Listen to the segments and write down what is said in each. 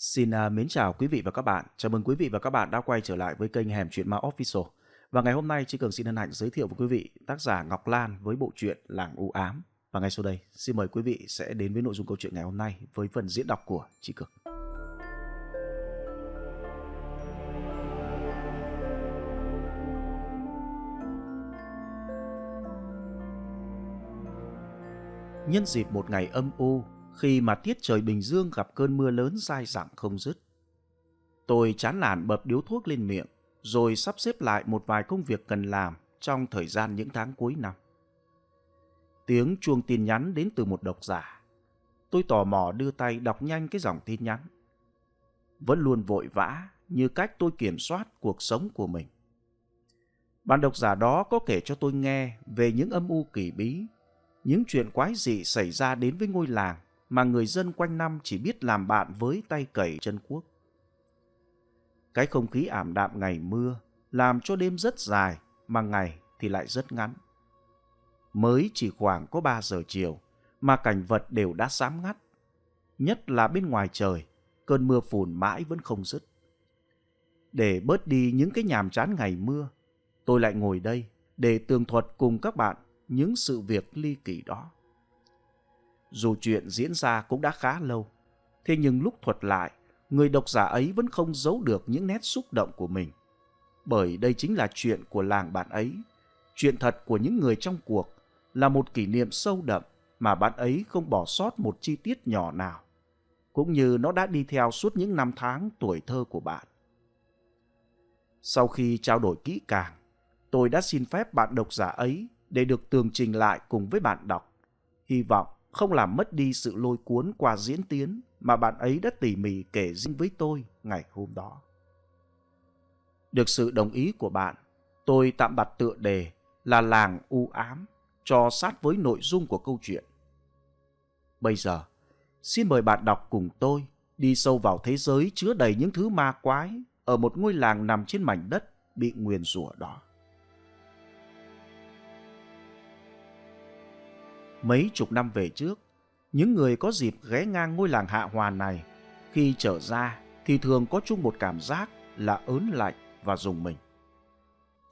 Xin uh, mến chào quý vị và các bạn. Chào mừng quý vị và các bạn đã quay trở lại với kênh Hẻm Chuyện Ma Official. Và ngày hôm nay Chí Cường xin hân hạnh giới thiệu với quý vị tác giả Ngọc Lan với bộ truyện Làng U Ám. Và ngay sau đây, xin mời quý vị sẽ đến với nội dung câu chuyện ngày hôm nay với phần diễn đọc của Chí Cường. Nhân dịp một ngày âm u, khi mà tiết trời Bình Dương gặp cơn mưa lớn dai dẳng không dứt. Tôi chán nản bập điếu thuốc lên miệng, rồi sắp xếp lại một vài công việc cần làm trong thời gian những tháng cuối năm. Tiếng chuông tin nhắn đến từ một độc giả. Tôi tò mò đưa tay đọc nhanh cái dòng tin nhắn. Vẫn luôn vội vã như cách tôi kiểm soát cuộc sống của mình. Bạn độc giả đó có kể cho tôi nghe về những âm u kỳ bí, những chuyện quái dị xảy ra đến với ngôi làng mà người dân quanh năm chỉ biết làm bạn với tay cẩy chân quốc. Cái không khí ảm đạm ngày mưa làm cho đêm rất dài mà ngày thì lại rất ngắn. Mới chỉ khoảng có 3 giờ chiều mà cảnh vật đều đã xám ngắt. Nhất là bên ngoài trời, cơn mưa phùn mãi vẫn không dứt. Để bớt đi những cái nhàm chán ngày mưa, tôi lại ngồi đây để tường thuật cùng các bạn những sự việc ly kỳ đó. Dù chuyện diễn ra cũng đã khá lâu, thế nhưng lúc thuật lại, người độc giả ấy vẫn không giấu được những nét xúc động của mình. Bởi đây chính là chuyện của làng bạn ấy, chuyện thật của những người trong cuộc, là một kỷ niệm sâu đậm mà bạn ấy không bỏ sót một chi tiết nhỏ nào, cũng như nó đã đi theo suốt những năm tháng tuổi thơ của bạn. Sau khi trao đổi kỹ càng, tôi đã xin phép bạn độc giả ấy để được tường trình lại cùng với bạn đọc. Hy vọng không làm mất đi sự lôi cuốn qua diễn tiến mà bạn ấy đã tỉ mỉ kể riêng với tôi ngày hôm đó. Được sự đồng ý của bạn, tôi tạm đặt tựa đề là làng u ám cho sát với nội dung của câu chuyện. Bây giờ, xin mời bạn đọc cùng tôi đi sâu vào thế giới chứa đầy những thứ ma quái ở một ngôi làng nằm trên mảnh đất bị nguyền rủa đó. Mấy chục năm về trước, những người có dịp ghé ngang ngôi làng Hạ Hòa này, khi trở ra thì thường có chung một cảm giác là ớn lạnh và rùng mình.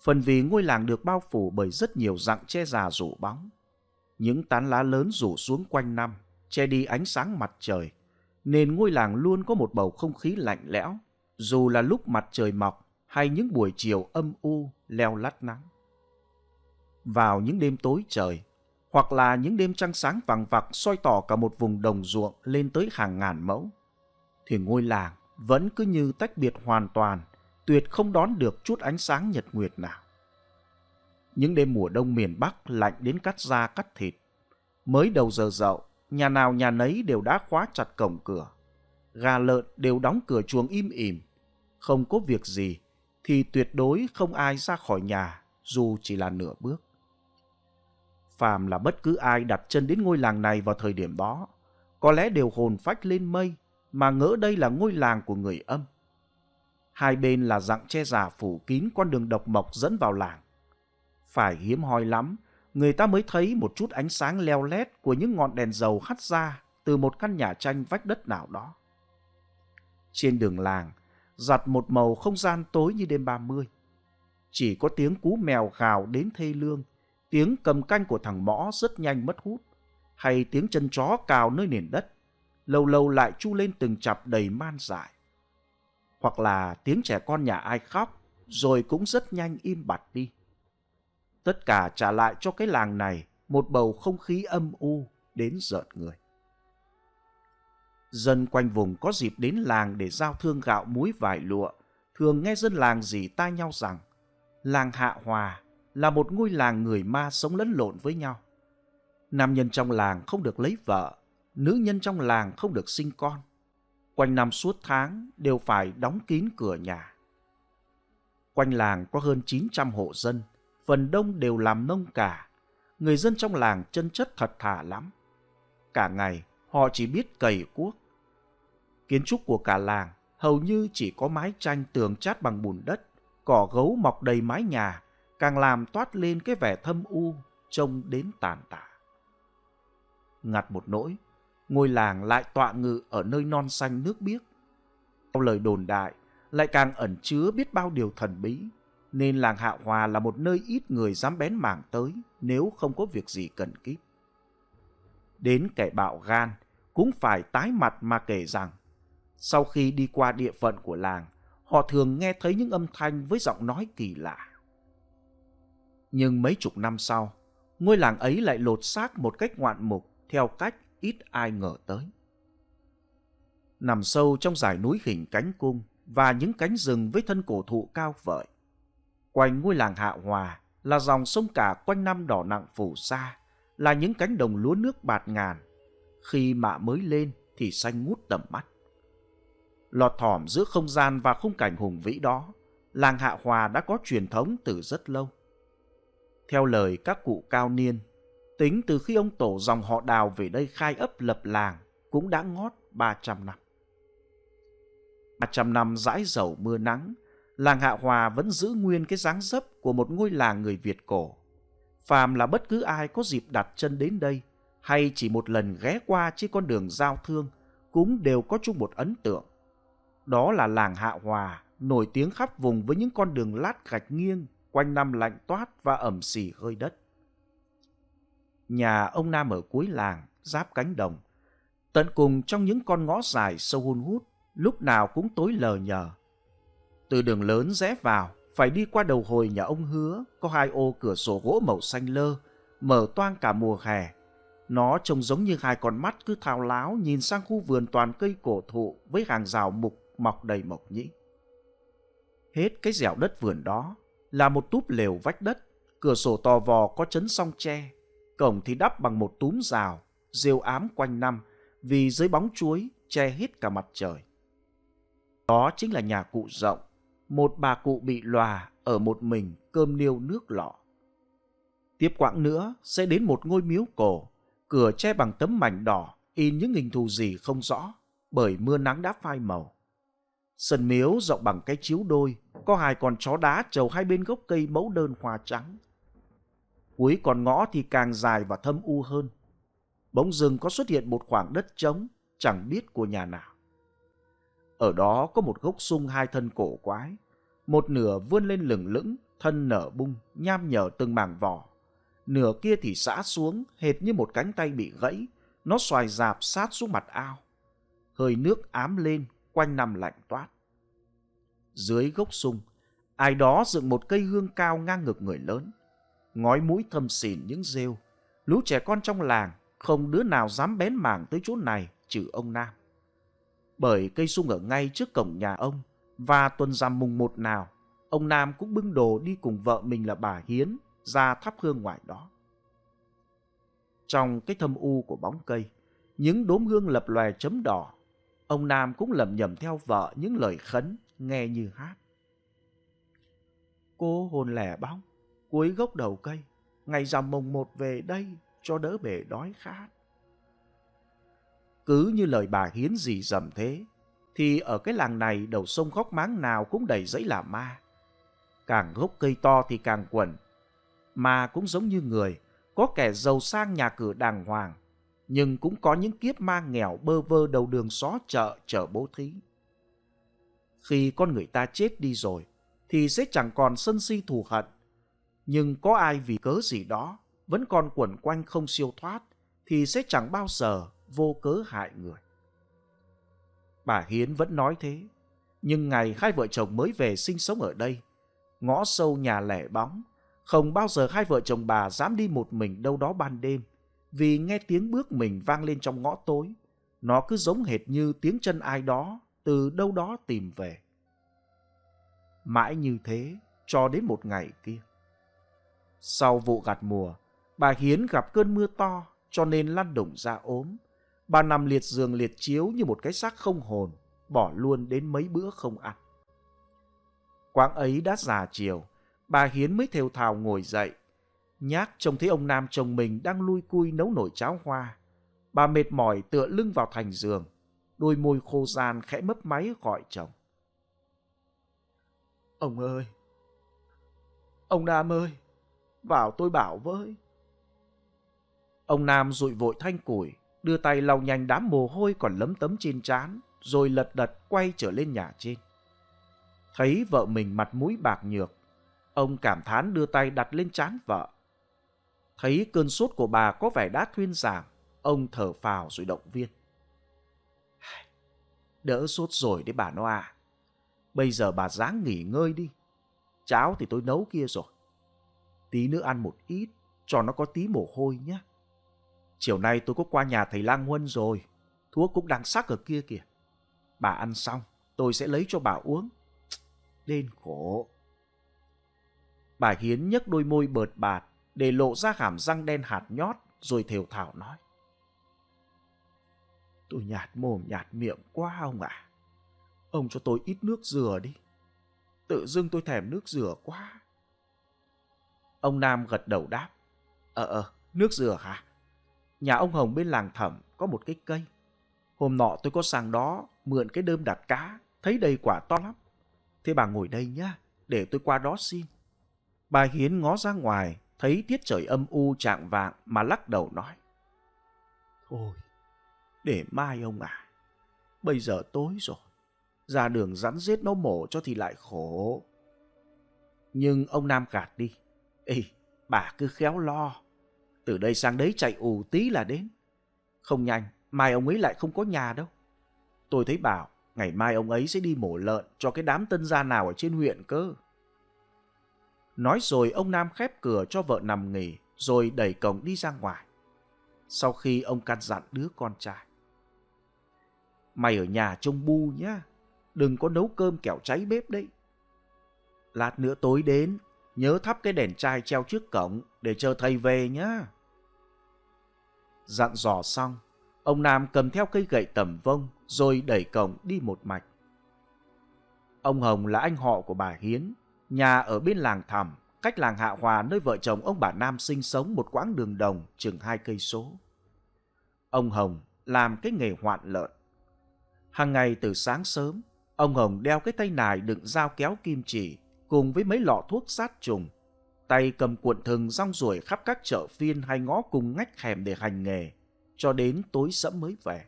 Phần vì ngôi làng được bao phủ bởi rất nhiều dạng che già rủ bóng. Những tán lá lớn rủ xuống quanh năm, che đi ánh sáng mặt trời, nên ngôi làng luôn có một bầu không khí lạnh lẽo, dù là lúc mặt trời mọc hay những buổi chiều âm u leo lắt nắng. Vào những đêm tối trời, hoặc là những đêm trăng sáng vàng vặc soi tỏ cả một vùng đồng ruộng lên tới hàng ngàn mẫu, thì ngôi làng vẫn cứ như tách biệt hoàn toàn, tuyệt không đón được chút ánh sáng nhật nguyệt nào. Những đêm mùa đông miền Bắc lạnh đến cắt da cắt thịt. Mới đầu giờ dậu, nhà nào nhà nấy đều đã khóa chặt cổng cửa. Gà lợn đều đóng cửa chuồng im ỉm. Không có việc gì, thì tuyệt đối không ai ra khỏi nhà, dù chỉ là nửa bước phàm là bất cứ ai đặt chân đến ngôi làng này vào thời điểm đó, có lẽ đều hồn phách lên mây mà ngỡ đây là ngôi làng của người âm. Hai bên là dặng che giả phủ kín con đường độc mộc dẫn vào làng. Phải hiếm hoi lắm, người ta mới thấy một chút ánh sáng leo lét của những ngọn đèn dầu hắt ra từ một căn nhà tranh vách đất nào đó. Trên đường làng, giặt một màu không gian tối như đêm 30. Chỉ có tiếng cú mèo gào đến thê lương, tiếng cầm canh của thằng mõ rất nhanh mất hút, hay tiếng chân chó cào nơi nền đất, lâu lâu lại chu lên từng chặp đầy man dại. Hoặc là tiếng trẻ con nhà ai khóc, rồi cũng rất nhanh im bặt đi. Tất cả trả lại cho cái làng này một bầu không khí âm u đến giận người. Dân quanh vùng có dịp đến làng để giao thương gạo muối vải lụa, thường nghe dân làng dì tai nhau rằng làng Hạ Hòa là một ngôi làng người ma sống lẫn lộn với nhau. Nam nhân trong làng không được lấy vợ, nữ nhân trong làng không được sinh con. Quanh năm suốt tháng đều phải đóng kín cửa nhà. Quanh làng có hơn 900 hộ dân, phần đông đều làm nông cả. Người dân trong làng chân chất thật thà lắm. Cả ngày họ chỉ biết cày cuốc. Kiến trúc của cả làng hầu như chỉ có mái tranh tường chát bằng bùn đất, cỏ gấu mọc đầy mái nhà càng làm toát lên cái vẻ thâm u trông đến tàn tạ. Ngặt một nỗi, ngôi làng lại tọa ngự ở nơi non xanh nước biếc. Theo lời đồn đại, lại càng ẩn chứa biết bao điều thần bí, nên làng Hạ Hòa là một nơi ít người dám bén mảng tới nếu không có việc gì cần kíp. Đến kẻ bạo gan cũng phải tái mặt mà kể rằng, sau khi đi qua địa phận của làng, họ thường nghe thấy những âm thanh với giọng nói kỳ lạ. Nhưng mấy chục năm sau, ngôi làng ấy lại lột xác một cách ngoạn mục theo cách ít ai ngờ tới. Nằm sâu trong dải núi hình cánh cung và những cánh rừng với thân cổ thụ cao vợi. Quanh ngôi làng Hạ Hòa là dòng sông cả quanh năm đỏ nặng phủ xa, là những cánh đồng lúa nước bạt ngàn. Khi mạ mới lên thì xanh ngút tầm mắt. Lọt thỏm giữa không gian và khung cảnh hùng vĩ đó, làng Hạ Hòa đã có truyền thống từ rất lâu. Theo lời các cụ cao niên, tính từ khi ông tổ dòng họ đào về đây khai ấp lập làng cũng đã ngót 300 năm. 300 năm rãi dầu mưa nắng, làng Hạ Hòa vẫn giữ nguyên cái dáng dấp của một ngôi làng người Việt cổ. Phàm là bất cứ ai có dịp đặt chân đến đây hay chỉ một lần ghé qua trên con đường giao thương cũng đều có chung một ấn tượng. Đó là làng Hạ Hòa, nổi tiếng khắp vùng với những con đường lát gạch nghiêng, quanh năm lạnh toát và ẩm xì hơi đất. Nhà ông Nam ở cuối làng, giáp cánh đồng. Tận cùng trong những con ngõ dài sâu hun hút, lúc nào cũng tối lờ nhờ. Từ đường lớn rẽ vào, phải đi qua đầu hồi nhà ông Hứa, có hai ô cửa sổ gỗ màu xanh lơ, mở toang cả mùa hè. Nó trông giống như hai con mắt cứ thao láo nhìn sang khu vườn toàn cây cổ thụ với hàng rào mục mọc đầy mộc nhĩ. Hết cái dẻo đất vườn đó là một túp lều vách đất, cửa sổ to vò có chấn song tre, cổng thì đắp bằng một túm rào, rêu ám quanh năm vì dưới bóng chuối che hết cả mặt trời. Đó chính là nhà cụ rộng, một bà cụ bị lòa ở một mình cơm niêu nước lọ. Tiếp quãng nữa sẽ đến một ngôi miếu cổ, cửa che bằng tấm mảnh đỏ, in những hình thù gì không rõ, bởi mưa nắng đã phai màu. Sân miếu rộng bằng cái chiếu đôi, có hai con chó đá trầu hai bên gốc cây mẫu đơn hoa trắng. Cuối con ngõ thì càng dài và thâm u hơn. Bỗng dưng có xuất hiện một khoảng đất trống, chẳng biết của nhà nào. Ở đó có một gốc sung hai thân cổ quái, một nửa vươn lên lửng lững, thân nở bung, nham nhở từng mảng vỏ. Nửa kia thì xã xuống, hệt như một cánh tay bị gãy, nó xoài dạp sát xuống mặt ao. Hơi nước ám lên, quanh năm lạnh toát. Dưới gốc sung, ai đó dựng một cây hương cao ngang ngực người lớn. Ngói mũi thâm xỉn những rêu. Lũ trẻ con trong làng, không đứa nào dám bén mảng tới chỗ này trừ ông Nam. Bởi cây sung ở ngay trước cổng nhà ông, và tuần rằm mùng một nào, ông Nam cũng bưng đồ đi cùng vợ mình là bà Hiến ra thắp hương ngoài đó. Trong cái thâm u của bóng cây, những đốm hương lập lòe chấm đỏ ông Nam cũng lầm nhầm theo vợ những lời khấn nghe như hát. Cô hồn lẻ bóng, cuối gốc đầu cây, ngày rằm mồng một về đây cho đỡ bể đói khát. Cứ như lời bà Hiến gì dầm thế, thì ở cái làng này đầu sông khóc máng nào cũng đầy dãy là ma. Càng gốc cây to thì càng quẩn. Ma cũng giống như người, có kẻ giàu sang nhà cửa đàng hoàng, nhưng cũng có những kiếp ma nghèo bơ vơ đầu đường xó chợ chở bố thí. Khi con người ta chết đi rồi, thì sẽ chẳng còn sân si thù hận. Nhưng có ai vì cớ gì đó vẫn còn quẩn quanh không siêu thoát, thì sẽ chẳng bao giờ vô cớ hại người. Bà Hiến vẫn nói thế, nhưng ngày hai vợ chồng mới về sinh sống ở đây, ngõ sâu nhà lẻ bóng, không bao giờ hai vợ chồng bà dám đi một mình đâu đó ban đêm, vì nghe tiếng bước mình vang lên trong ngõ tối. Nó cứ giống hệt như tiếng chân ai đó từ đâu đó tìm về. Mãi như thế, cho đến một ngày kia. Sau vụ gặt mùa, bà Hiến gặp cơn mưa to cho nên lăn đụng ra ốm. Bà nằm liệt giường liệt chiếu như một cái xác không hồn, bỏ luôn đến mấy bữa không ăn. Quãng ấy đã già chiều, bà Hiến mới thều thào ngồi dậy, Nhác trông thấy ông Nam chồng mình đang lui cui nấu nổi cháo hoa. Bà mệt mỏi tựa lưng vào thành giường, đôi môi khô gian khẽ mấp máy gọi chồng. Ông ơi! Ông Nam ơi! Vào tôi bảo với! Ông Nam rụi vội thanh củi, đưa tay lau nhanh đám mồ hôi còn lấm tấm trên trán, rồi lật đật quay trở lên nhà trên. Thấy vợ mình mặt mũi bạc nhược, ông cảm thán đưa tay đặt lên trán vợ. Thấy cơn sốt của bà có vẻ đã thuyên giảm, ông thở phào rồi động viên. Đỡ sốt rồi đấy bà Noa à. Bây giờ bà dáng nghỉ ngơi đi. Cháo thì tôi nấu kia rồi. Tí nữa ăn một ít, cho nó có tí mồ hôi nhé. Chiều nay tôi có qua nhà thầy Lang Huân rồi. Thuốc cũng đang sắc ở kia kìa. Bà ăn xong, tôi sẽ lấy cho bà uống. lên khổ. Bà Hiến nhấc đôi môi bợt bạt để lộ ra hàm răng đen hạt nhót rồi thều thảo nói. Tôi nhạt mồm nhạt miệng quá ông ạ. À. Ông cho tôi ít nước dừa đi. Tự dưng tôi thèm nước dừa quá. Ông Nam gật đầu đáp. Ờ ờ, nước dừa hả? Nhà ông Hồng bên làng thẩm có một cái cây. Hôm nọ tôi có sang đó mượn cái đơm đặt cá, thấy đầy quả to lắm. Thế bà ngồi đây nhá, để tôi qua đó xin. Bà Hiến ngó ra ngoài, thấy tiết trời âm u trạng vạng mà lắc đầu nói. Thôi, để mai ông à. Bây giờ tối rồi. Ra đường rắn rết nó mổ cho thì lại khổ. Nhưng ông Nam gạt đi. Ê, bà cứ khéo lo. Từ đây sang đấy chạy ù tí là đến. Không nhanh, mai ông ấy lại không có nhà đâu. Tôi thấy bảo, ngày mai ông ấy sẽ đi mổ lợn cho cái đám tân gia nào ở trên huyện cơ. Nói rồi ông Nam khép cửa cho vợ nằm nghỉ, rồi đẩy cổng đi ra ngoài. Sau khi ông căn dặn đứa con trai. Mày ở nhà trông bu nhá, đừng có nấu cơm kẻo cháy bếp đấy. Lát nữa tối đến, nhớ thắp cái đèn chai treo trước cổng để chờ thầy về nhá. Dặn dò xong, ông Nam cầm theo cây gậy tầm vông rồi đẩy cổng đi một mạch. Ông Hồng là anh họ của bà Hiến, nhà ở bên làng Thẳm, cách làng Hạ Hòa nơi vợ chồng ông bà Nam sinh sống một quãng đường đồng chừng hai cây số. Ông Hồng làm cái nghề hoạn lợn. Hàng ngày từ sáng sớm, ông Hồng đeo cái tay nải đựng dao kéo kim chỉ cùng với mấy lọ thuốc sát trùng. Tay cầm cuộn thừng rong ruổi khắp các chợ phiên hay ngõ cùng ngách hẻm để hành nghề, cho đến tối sẫm mới về.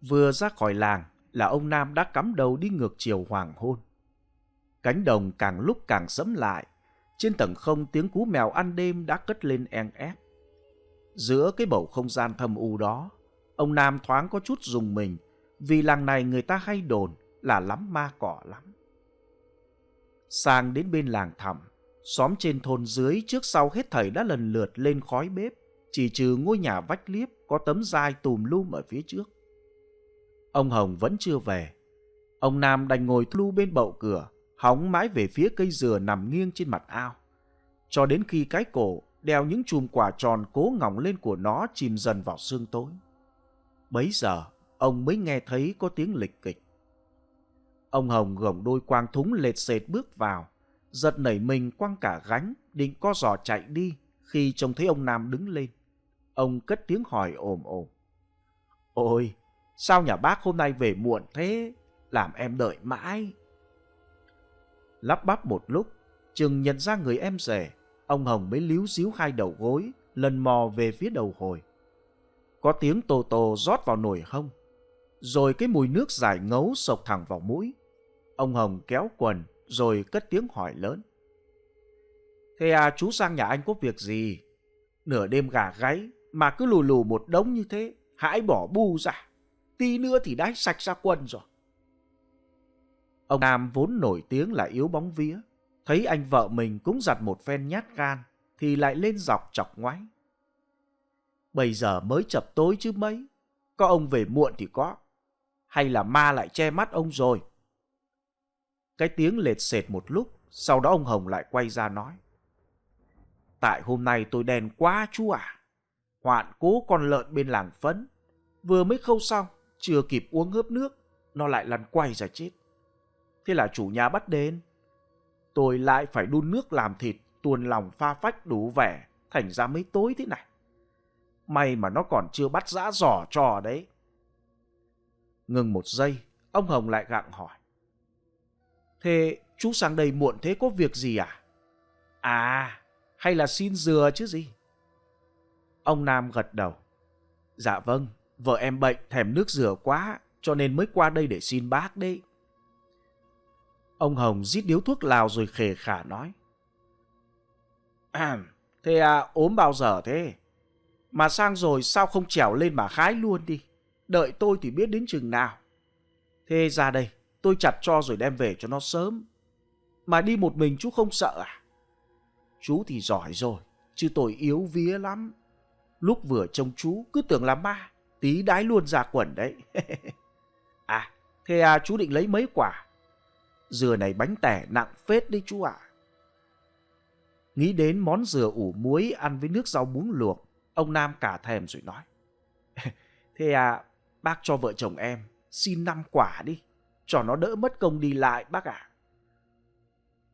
Vừa ra khỏi làng là ông Nam đã cắm đầu đi ngược chiều hoàng hôn. Cánh đồng càng lúc càng sẫm lại, trên tầng không tiếng cú mèo ăn đêm đã cất lên en ép. Giữa cái bầu không gian thâm u đó, ông Nam thoáng có chút dùng mình vì làng này người ta hay đồn là lắm ma cỏ lắm. Sang đến bên làng thẳm, xóm trên thôn dưới trước sau hết thảy đã lần lượt lên khói bếp, chỉ trừ ngôi nhà vách liếp có tấm dai tùm lum ở phía trước. Ông Hồng vẫn chưa về. Ông Nam đành ngồi thu bên bậu cửa, hóng mãi về phía cây dừa nằm nghiêng trên mặt ao. Cho đến khi cái cổ đeo những chùm quả tròn cố ngỏng lên của nó chìm dần vào sương tối. Bấy giờ, ông mới nghe thấy có tiếng lịch kịch. Ông Hồng gồng đôi quang thúng lệt sệt bước vào, giật nảy mình quăng cả gánh, định co giò chạy đi khi trông thấy ông Nam đứng lên. Ông cất tiếng hỏi ồm ồm. Ôi, sao nhà bác hôm nay về muộn thế? Làm em đợi mãi. Lắp bắp một lúc, chừng nhận ra người em rể, ông Hồng mới líu xíu hai đầu gối, lần mò về phía đầu hồi. Có tiếng tô tô rót vào nồi không? rồi cái mùi nước giải ngấu sộc thẳng vào mũi. Ông Hồng kéo quần, rồi cất tiếng hỏi lớn. Thế à, chú sang nhà anh có việc gì? Nửa đêm gà gáy, mà cứ lù lù một đống như thế, hãy bỏ bu ra. Tí nữa thì đáy sạch ra quần rồi. Ông Nam vốn nổi tiếng là yếu bóng vía. Thấy anh vợ mình cũng giặt một phen nhát gan, thì lại lên dọc chọc ngoáy. Bây giờ mới chập tối chứ mấy. Có ông về muộn thì có. Hay là ma lại che mắt ông rồi. Cái tiếng lệt sệt một lúc, sau đó ông Hồng lại quay ra nói. Tại hôm nay tôi đen quá chú à. Hoạn cố con lợn bên làng phấn. Vừa mới khâu xong, chưa kịp uống hớp nước, nó lại lăn quay ra chết. Thế là chủ nhà bắt đến. Tôi lại phải đun nước làm thịt, tuồn lòng pha phách đủ vẻ, thành ra mấy tối thế này. May mà nó còn chưa bắt giã giỏ trò đấy. Ngừng một giây, ông Hồng lại gặng hỏi. Thế chú sang đây muộn thế có việc gì à? À, hay là xin dừa chứ gì? Ông Nam gật đầu. Dạ vâng, vợ em bệnh thèm nước dừa quá, cho nên mới qua đây để xin bác đấy. Ông Hồng rít điếu thuốc lào rồi khề khả nói. À, thế à, ốm bao giờ thế? Mà sang rồi sao không trèo lên mà khái luôn đi? Đợi tôi thì biết đến chừng nào. Thế ra đây, tôi chặt cho rồi đem về cho nó sớm. Mà đi một mình chú không sợ à? Chú thì giỏi rồi, chứ tôi yếu vía lắm. Lúc vừa trông chú cứ tưởng là ma, tí đái luôn ra quần đấy. à, thế à, chú định lấy mấy quả? Dừa này bánh tẻ nặng phết đấy chú ạ. Nghĩ đến món dừa ủ muối ăn với nước rau muống luộc, ông Nam cả thèm rồi nói. Thế à, bác cho vợ chồng em xin năm quả đi, cho nó đỡ mất công đi lại bác ạ.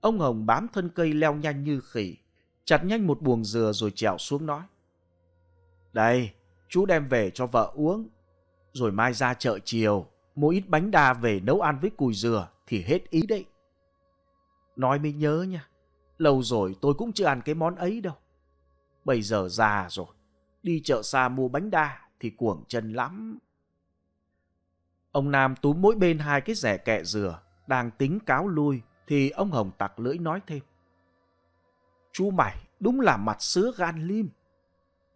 Ông Hồng bám thân cây leo nhanh như khỉ, chặt nhanh một buồng dừa rồi trèo xuống nói. Đây, chú đem về cho vợ uống, rồi mai ra chợ chiều, mua ít bánh đa về nấu ăn với cùi dừa thì hết ý đấy. Nói mới nhớ nha, lâu rồi tôi cũng chưa ăn cái món ấy đâu. Bây giờ già rồi, đi chợ xa mua bánh đa thì cuồng chân lắm. Ông Nam túm mỗi bên hai cái rẻ kẹ dừa, đang tính cáo lui, thì ông Hồng tặc lưỡi nói thêm. Chú mày đúng là mặt sứa gan lim.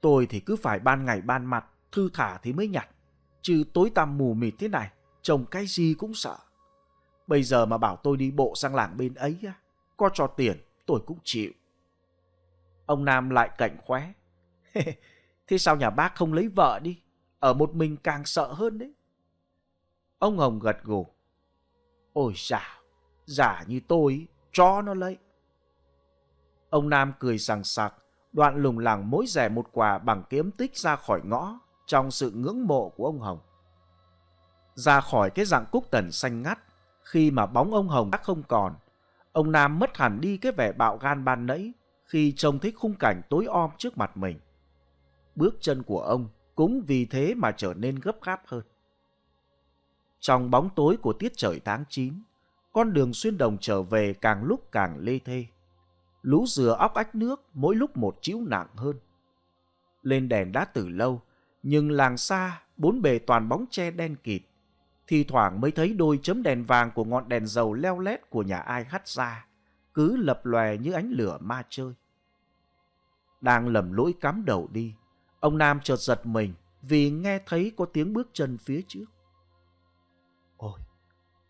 Tôi thì cứ phải ban ngày ban mặt, thư thả thì mới nhặt. Chứ tối tăm mù mịt thế này, trông cái gì cũng sợ. Bây giờ mà bảo tôi đi bộ sang làng bên ấy, có cho tiền tôi cũng chịu. Ông Nam lại cạnh khóe. Thế sao nhà bác không lấy vợ đi? Ở một mình càng sợ hơn đấy. Ông Hồng gật gù. Ôi giả, giả như tôi, cho nó lấy. Ông Nam cười sằng sặc, đoạn lùng lẳng mỗi rẻ một quả bằng kiếm tích ra khỏi ngõ trong sự ngưỡng mộ của ông Hồng. Ra khỏi cái dạng cúc tần xanh ngắt, khi mà bóng ông Hồng đã không còn, ông Nam mất hẳn đi cái vẻ bạo gan ban nãy khi trông thấy khung cảnh tối om trước mặt mình. Bước chân của ông cũng vì thế mà trở nên gấp gáp hơn. Trong bóng tối của tiết trời tháng 9, con đường xuyên đồng trở về càng lúc càng lê thê. Lũ dừa óc ách nước mỗi lúc một chiếu nặng hơn. Lên đèn đã từ lâu, nhưng làng xa, bốn bề toàn bóng tre đen kịt. Thì thoảng mới thấy đôi chấm đèn vàng của ngọn đèn dầu leo lét của nhà ai hắt ra, cứ lập lòe như ánh lửa ma chơi. Đang lầm lỗi cắm đầu đi, ông Nam chợt giật mình vì nghe thấy có tiếng bước chân phía trước. Ôi,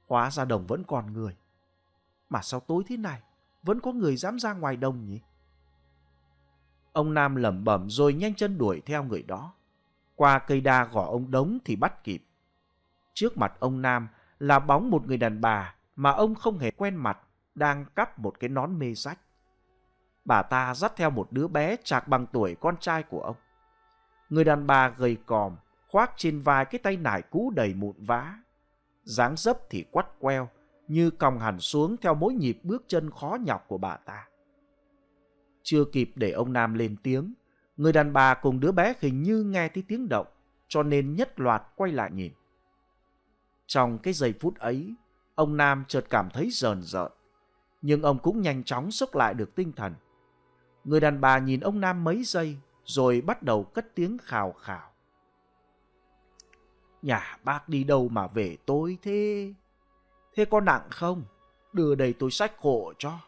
hóa ra đồng vẫn còn người. Mà sao tối thế này, vẫn có người dám ra ngoài đồng nhỉ? Ông Nam lẩm bẩm rồi nhanh chân đuổi theo người đó. Qua cây đa gõ ông đống thì bắt kịp. Trước mặt ông Nam là bóng một người đàn bà mà ông không hề quen mặt đang cắp một cái nón mê rách. Bà ta dắt theo một đứa bé chạc bằng tuổi con trai của ông. Người đàn bà gầy còm, khoác trên vai cái tay nải cũ đầy mụn vá. dáng dấp thì quắt queo, như còng hẳn xuống theo mỗi nhịp bước chân khó nhọc của bà ta. Chưa kịp để ông Nam lên tiếng, người đàn bà cùng đứa bé hình như nghe thấy tiếng động, cho nên nhất loạt quay lại nhìn. Trong cái giây phút ấy, ông Nam chợt cảm thấy rờn rợn, nhưng ông cũng nhanh chóng sốc lại được tinh thần. Người đàn bà nhìn ông Nam mấy giây, rồi bắt đầu cất tiếng khào khào. Nhà bác đi đâu mà về tối thế? Thế có nặng không? Đưa đầy tôi sách hộ cho.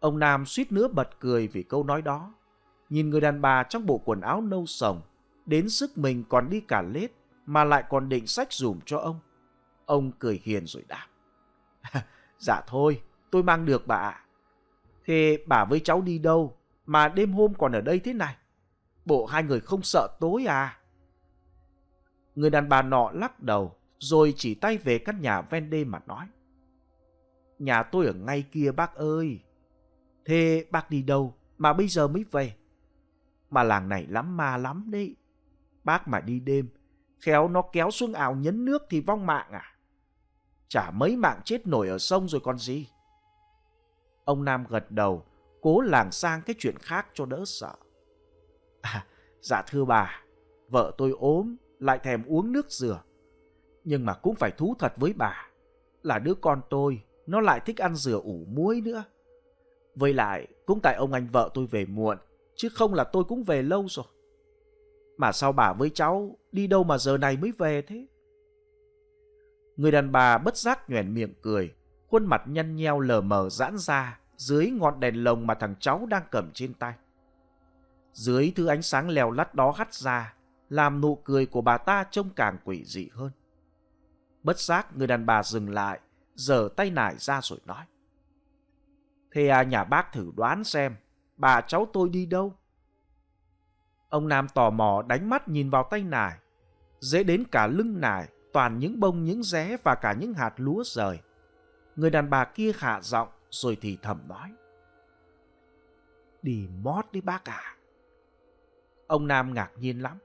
Ông Nam suýt nữa bật cười vì câu nói đó. Nhìn người đàn bà trong bộ quần áo nâu sồng, đến sức mình còn đi cả lết, mà lại còn định sách dùm cho ông. Ông cười hiền rồi đáp. dạ thôi, tôi mang được bà ạ. Thế bà với cháu đi đâu mà đêm hôm còn ở đây thế này? Bộ hai người không sợ tối à? Người đàn bà nọ lắc đầu, rồi chỉ tay về căn nhà ven đê mà nói. Nhà tôi ở ngay kia bác ơi. Thế bác đi đâu mà bây giờ mới về? Mà làng này lắm ma lắm đấy. Bác mà đi đêm, khéo nó kéo xuống ảo nhấn nước thì vong mạng à? Chả mấy mạng chết nổi ở sông rồi còn gì. Ông Nam gật đầu, cố làng sang cái chuyện khác cho đỡ sợ. À, dạ thưa bà, vợ tôi ốm, lại thèm uống nước dừa. Nhưng mà cũng phải thú thật với bà, là đứa con tôi, nó lại thích ăn dừa ủ muối nữa. Với lại, cũng tại ông anh vợ tôi về muộn, chứ không là tôi cũng về lâu rồi. Mà sao bà với cháu đi đâu mà giờ này mới về thế? Người đàn bà bất giác nhoẻn miệng cười, khuôn mặt nhăn nheo lờ mờ giãn ra dưới ngọn đèn lồng mà thằng cháu đang cầm trên tay. Dưới thứ ánh sáng lèo lắt đó hắt ra, làm nụ cười của bà ta trông càng quỷ dị hơn. Bất giác người đàn bà dừng lại, giở tay nải ra rồi nói. Thế à nhà bác thử đoán xem, bà cháu tôi đi đâu? Ông Nam tò mò đánh mắt nhìn vào tay nải. Dễ đến cả lưng nải, toàn những bông những ré và cả những hạt lúa rời. Người đàn bà kia hạ giọng rồi thì thầm nói. Đi mót đi bác à. Ông Nam ngạc nhiên lắm.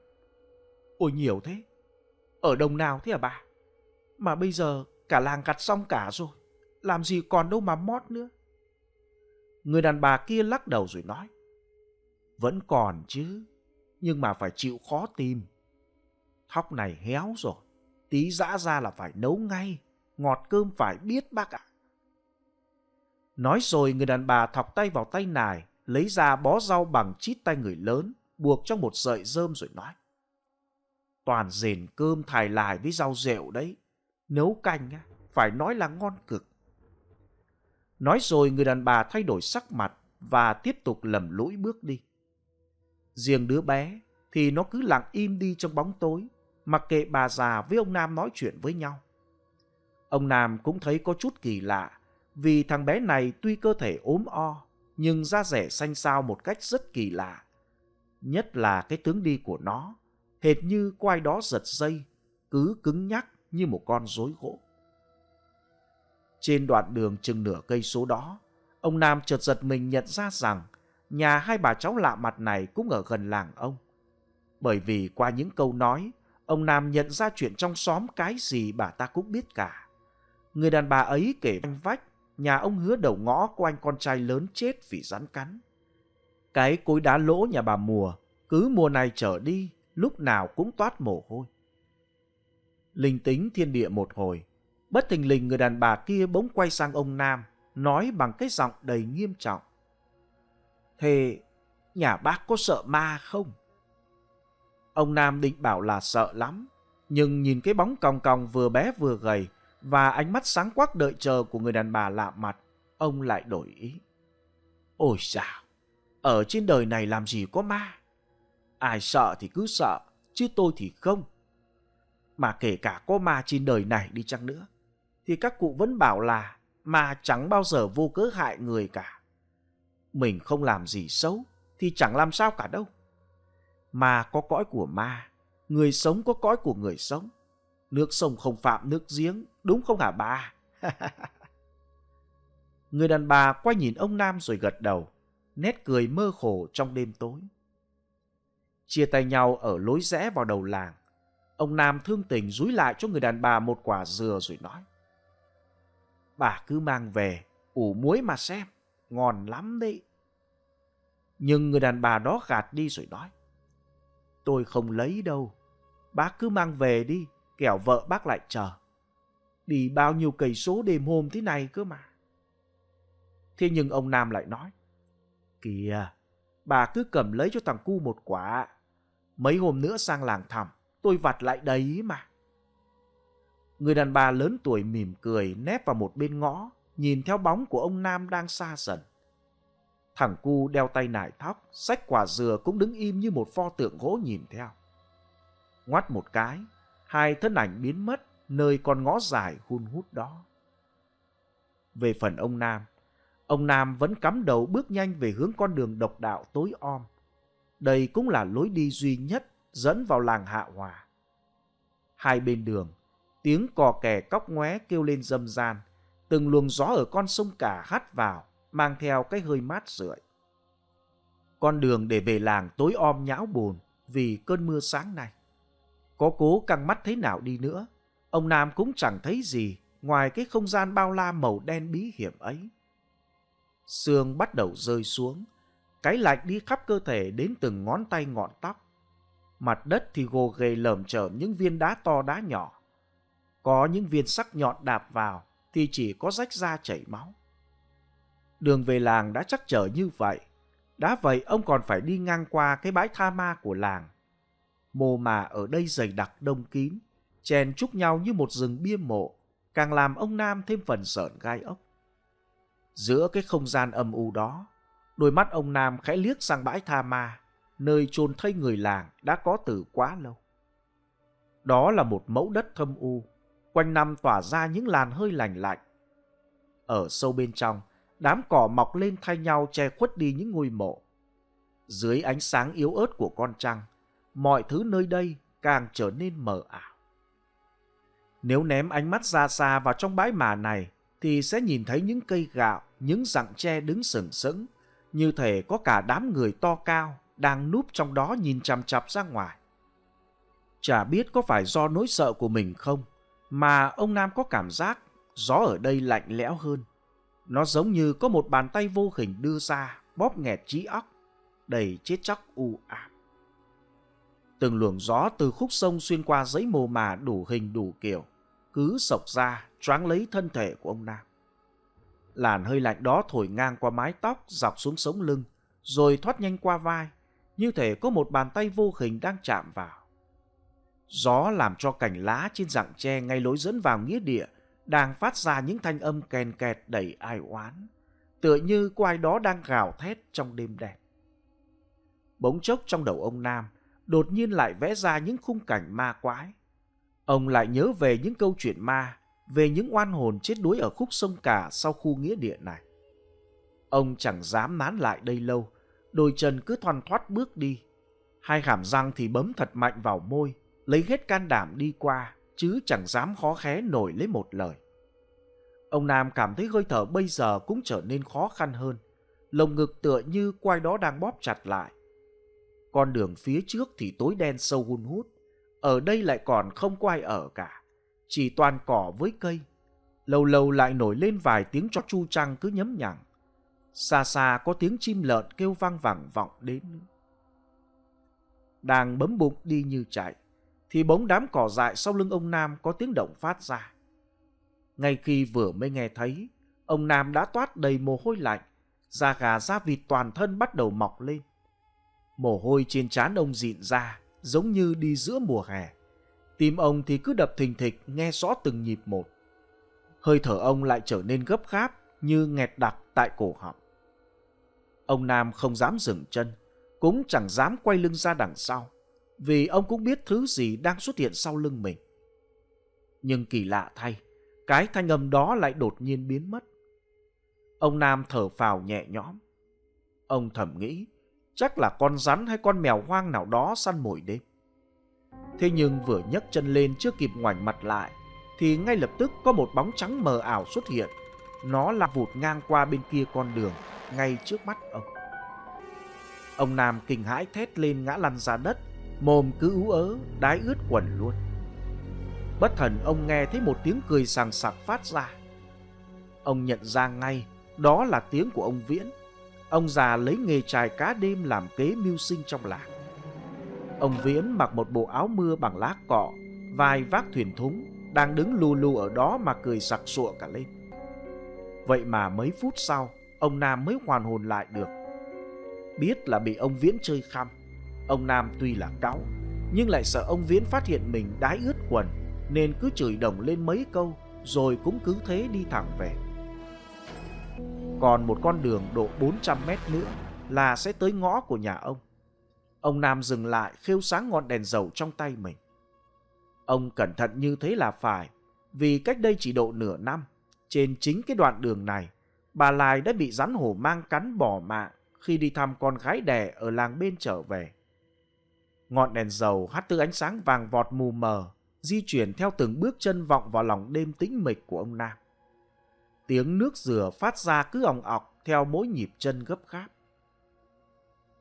Ôi nhiều thế. Ở đồng nào thế à bà? Mà bây giờ cả làng gặt xong cả rồi. Làm gì còn đâu mà mót nữa. Người đàn bà kia lắc đầu rồi nói. Vẫn còn chứ. Nhưng mà phải chịu khó tìm. Thóc này héo rồi. Tí dã ra là phải nấu ngay. Ngọt cơm phải biết bác ạ. Nói rồi người đàn bà thọc tay vào tay nài, lấy ra bó rau bằng chít tay người lớn, buộc trong một sợi rơm rồi nói. Toàn rền cơm thải lại với rau rượu đấy. Nấu canh á, phải nói là ngon cực. Nói rồi người đàn bà thay đổi sắc mặt và tiếp tục lầm lũi bước đi. Riêng đứa bé thì nó cứ lặng im đi trong bóng tối, mặc kệ bà già với ông Nam nói chuyện với nhau. Ông Nam cũng thấy có chút kỳ lạ vì thằng bé này tuy cơ thể ốm o, nhưng da rẻ xanh xao một cách rất kỳ lạ. Nhất là cái tướng đi của nó, hệt như quai đó giật dây, cứ cứng nhắc như một con rối gỗ. Trên đoạn đường chừng nửa cây số đó, ông Nam chợt giật mình nhận ra rằng nhà hai bà cháu lạ mặt này cũng ở gần làng ông. Bởi vì qua những câu nói, ông Nam nhận ra chuyện trong xóm cái gì bà ta cũng biết cả. Người đàn bà ấy kể anh vách, nhà ông hứa đầu ngõ của anh con trai lớn chết vì rắn cắn. Cái cối đá lỗ nhà bà mùa, cứ mùa này trở đi, lúc nào cũng toát mồ hôi. Linh tính thiên địa một hồi, bất thình lình người đàn bà kia bỗng quay sang ông Nam, nói bằng cái giọng đầy nghiêm trọng. Thế nhà bác có sợ ma không? Ông Nam định bảo là sợ lắm, nhưng nhìn cái bóng còng còng vừa bé vừa gầy và ánh mắt sáng quắc đợi chờ của người đàn bà lạ mặt, ông lại đổi ý. Ôi sao, ở trên đời này làm gì có ma? Ai sợ thì cứ sợ, chứ tôi thì không. Mà kể cả có ma trên đời này đi chăng nữa, thì các cụ vẫn bảo là ma chẳng bao giờ vô cớ hại người cả. Mình không làm gì xấu, thì chẳng làm sao cả đâu. Ma có cõi của ma, người sống có cõi của người sống. Nước sông không phạm nước giếng, đúng không hả bà? người đàn bà quay nhìn ông Nam rồi gật đầu, nét cười mơ hồ trong đêm tối. Chia tay nhau ở lối rẽ vào đầu làng, ông Nam thương tình rúi lại cho người đàn bà một quả dừa rồi nói. Bà cứ mang về, ủ muối mà xem, ngon lắm đấy. Nhưng người đàn bà đó gạt đi rồi nói. Tôi không lấy đâu, bác cứ mang về đi, kẻo vợ bác lại chờ. Đi bao nhiêu cây số đêm hôm thế này cơ mà. Thế nhưng ông Nam lại nói, Kìa, bà cứ cầm lấy cho thằng cu một quả. Mấy hôm nữa sang làng thẳm, tôi vặt lại đấy mà. Người đàn bà lớn tuổi mỉm cười nép vào một bên ngõ, nhìn theo bóng của ông Nam đang xa dần. Thằng cu đeo tay nải thóc, sách quả dừa cũng đứng im như một pho tượng gỗ nhìn theo. Ngoắt một cái, hai thân ảnh biến mất nơi con ngõ dài hun hút đó. Về phần ông Nam, ông Nam vẫn cắm đầu bước nhanh về hướng con đường độc đạo tối om. Đây cũng là lối đi duy nhất dẫn vào làng Hạ Hòa. Hai bên đường, tiếng cò kè cóc ngoé kêu lên dâm gian, từng luồng gió ở con sông cả hắt vào, mang theo cái hơi mát rượi. Con đường để về làng tối om nhão buồn vì cơn mưa sáng nay. Có cố căng mắt thế nào đi nữa, ông Nam cũng chẳng thấy gì ngoài cái không gian bao la màu đen bí hiểm ấy. Sương bắt đầu rơi xuống, cái lạnh đi khắp cơ thể đến từng ngón tay ngọn tóc. Mặt đất thì gồ ghề lởm chởm những viên đá to đá nhỏ. Có những viên sắc nhọn đạp vào thì chỉ có rách da chảy máu. Đường về làng đã chắc trở như vậy. Đã vậy ông còn phải đi ngang qua cái bãi tha ma của làng. Mồ mà ở đây dày đặc đông kín, chèn chúc nhau như một rừng bia mộ, càng làm ông Nam thêm phần sợn gai ốc. Giữa cái không gian âm u đó, đôi mắt ông Nam khẽ liếc sang bãi tha ma, nơi chôn thây người làng đã có từ quá lâu. Đó là một mẫu đất thâm u, quanh năm tỏa ra những làn hơi lành lạnh. Ở sâu bên trong, đám cỏ mọc lên thay nhau che khuất đi những ngôi mộ. Dưới ánh sáng yếu ớt của con trăng, mọi thứ nơi đây càng trở nên mờ ảo. Nếu ném ánh mắt ra xa vào trong bãi mả này, thì sẽ nhìn thấy những cây gạo, những rặng tre đứng sừng sững, như thể có cả đám người to cao đang núp trong đó nhìn chằm chặp ra ngoài. Chả biết có phải do nỗi sợ của mình không, mà ông Nam có cảm giác gió ở đây lạnh lẽo hơn. Nó giống như có một bàn tay vô hình đưa ra, bóp nghẹt trí óc, đầy chết chóc u ám. Từng luồng gió từ khúc sông xuyên qua giấy mồ mà đủ hình đủ kiểu, cứ sộc ra, choáng lấy thân thể của ông Nam. Làn hơi lạnh đó thổi ngang qua mái tóc, dọc xuống sống lưng, rồi thoát nhanh qua vai, như thể có một bàn tay vô hình đang chạm vào. Gió làm cho cành lá trên rặng tre ngay lối dẫn vào nghĩa địa đang phát ra những thanh âm kèn kẹt đầy ai oán, tựa như có ai đó đang gào thét trong đêm đen. Bỗng chốc trong đầu ông Nam, đột nhiên lại vẽ ra những khung cảnh ma quái. Ông lại nhớ về những câu chuyện ma, về những oan hồn chết đuối ở khúc sông cả sau khu nghĩa địa này. Ông chẳng dám nán lại đây lâu, đôi chân cứ thoăn thoát bước đi. Hai hàm răng thì bấm thật mạnh vào môi, lấy hết can đảm đi qua, chứ chẳng dám khó khé nổi lấy một lời. Ông Nam cảm thấy hơi thở bây giờ cũng trở nên khó khăn hơn, lồng ngực tựa như quai đó đang bóp chặt lại. Con đường phía trước thì tối đen sâu hun hút, ở đây lại còn không có ai ở cả, chỉ toàn cỏ với cây. Lâu lâu lại nổi lên vài tiếng chó chu trăng cứ nhấm nhằng. Xa xa có tiếng chim lợn kêu vang vẳng vọng đến. Đang bấm bụng đi như chạy, thì bóng đám cỏ dại sau lưng ông Nam có tiếng động phát ra. Ngay khi vừa mới nghe thấy, ông Nam đã toát đầy mồ hôi lạnh, da gà da vịt toàn thân bắt đầu mọc lên. Mồ hôi trên trán ông dịn ra, giống như đi giữa mùa hè. Tim ông thì cứ đập thình thịch nghe rõ từng nhịp một. Hơi thở ông lại trở nên gấp gáp như nghẹt đặc tại cổ họng. Ông Nam không dám dừng chân, cũng chẳng dám quay lưng ra đằng sau, vì ông cũng biết thứ gì đang xuất hiện sau lưng mình. Nhưng kỳ lạ thay, cái thanh âm đó lại đột nhiên biến mất. Ông Nam thở phào nhẹ nhõm. Ông thầm nghĩ, chắc là con rắn hay con mèo hoang nào đó săn mồi đêm. Thế nhưng vừa nhấc chân lên chưa kịp ngoảnh mặt lại, thì ngay lập tức có một bóng trắng mờ ảo xuất hiện. Nó là vụt ngang qua bên kia con đường, ngay trước mắt ông. Ông Nam kinh hãi thét lên ngã lăn ra đất, mồm cứ ú ớ, đái ướt quần luôn. Bất thần ông nghe thấy một tiếng cười sàng sặc phát ra. Ông nhận ra ngay, đó là tiếng của ông Viễn. Ông già lấy nghề trài cá đêm làm kế mưu sinh trong làng. Ông Viễn mặc một bộ áo mưa bằng lá cọ, vai vác thuyền thúng, đang đứng lù lù ở đó mà cười sặc sụa cả lên. Vậy mà mấy phút sau, ông Nam mới hoàn hồn lại được. Biết là bị ông Viễn chơi khăm, ông Nam tuy là cáu, nhưng lại sợ ông Viễn phát hiện mình đái ướt quần, nên cứ chửi đồng lên mấy câu, rồi cũng cứ thế đi thẳng về. Còn một con đường độ 400 mét nữa là sẽ tới ngõ của nhà ông. Ông Nam dừng lại khêu sáng ngọn đèn dầu trong tay mình. Ông cẩn thận như thế là phải, vì cách đây chỉ độ nửa năm, trên chính cái đoạn đường này, bà Lai đã bị rắn hổ mang cắn bỏ mạng khi đi thăm con gái đẻ ở làng bên trở về. Ngọn đèn dầu hắt từ ánh sáng vàng vọt mù mờ, di chuyển theo từng bước chân vọng vào lòng đêm tĩnh mịch của ông Nam. Tiếng nước dừa phát ra cứ ỏng ọc theo mỗi nhịp chân gấp gáp.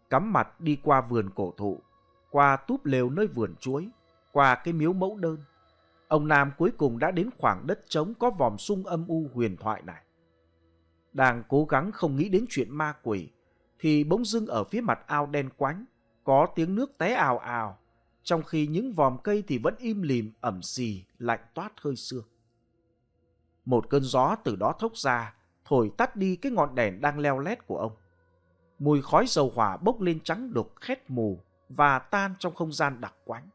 Cắm mặt đi qua vườn cổ thụ, qua túp lều nơi vườn chuối, qua cái miếu mẫu đơn. Ông Nam cuối cùng đã đến khoảng đất trống có vòm sung âm u huyền thoại này. Đang cố gắng không nghĩ đến chuyện ma quỷ, thì bỗng dưng ở phía mặt ao đen quánh, có tiếng nước té ào ào, trong khi những vòm cây thì vẫn im lìm ẩm xì, lạnh toát hơi sương. Một cơn gió từ đó thốc ra, thổi tắt đi cái ngọn đèn đang leo lét của ông. Mùi khói dầu hỏa bốc lên trắng đục khét mù và tan trong không gian đặc quánh.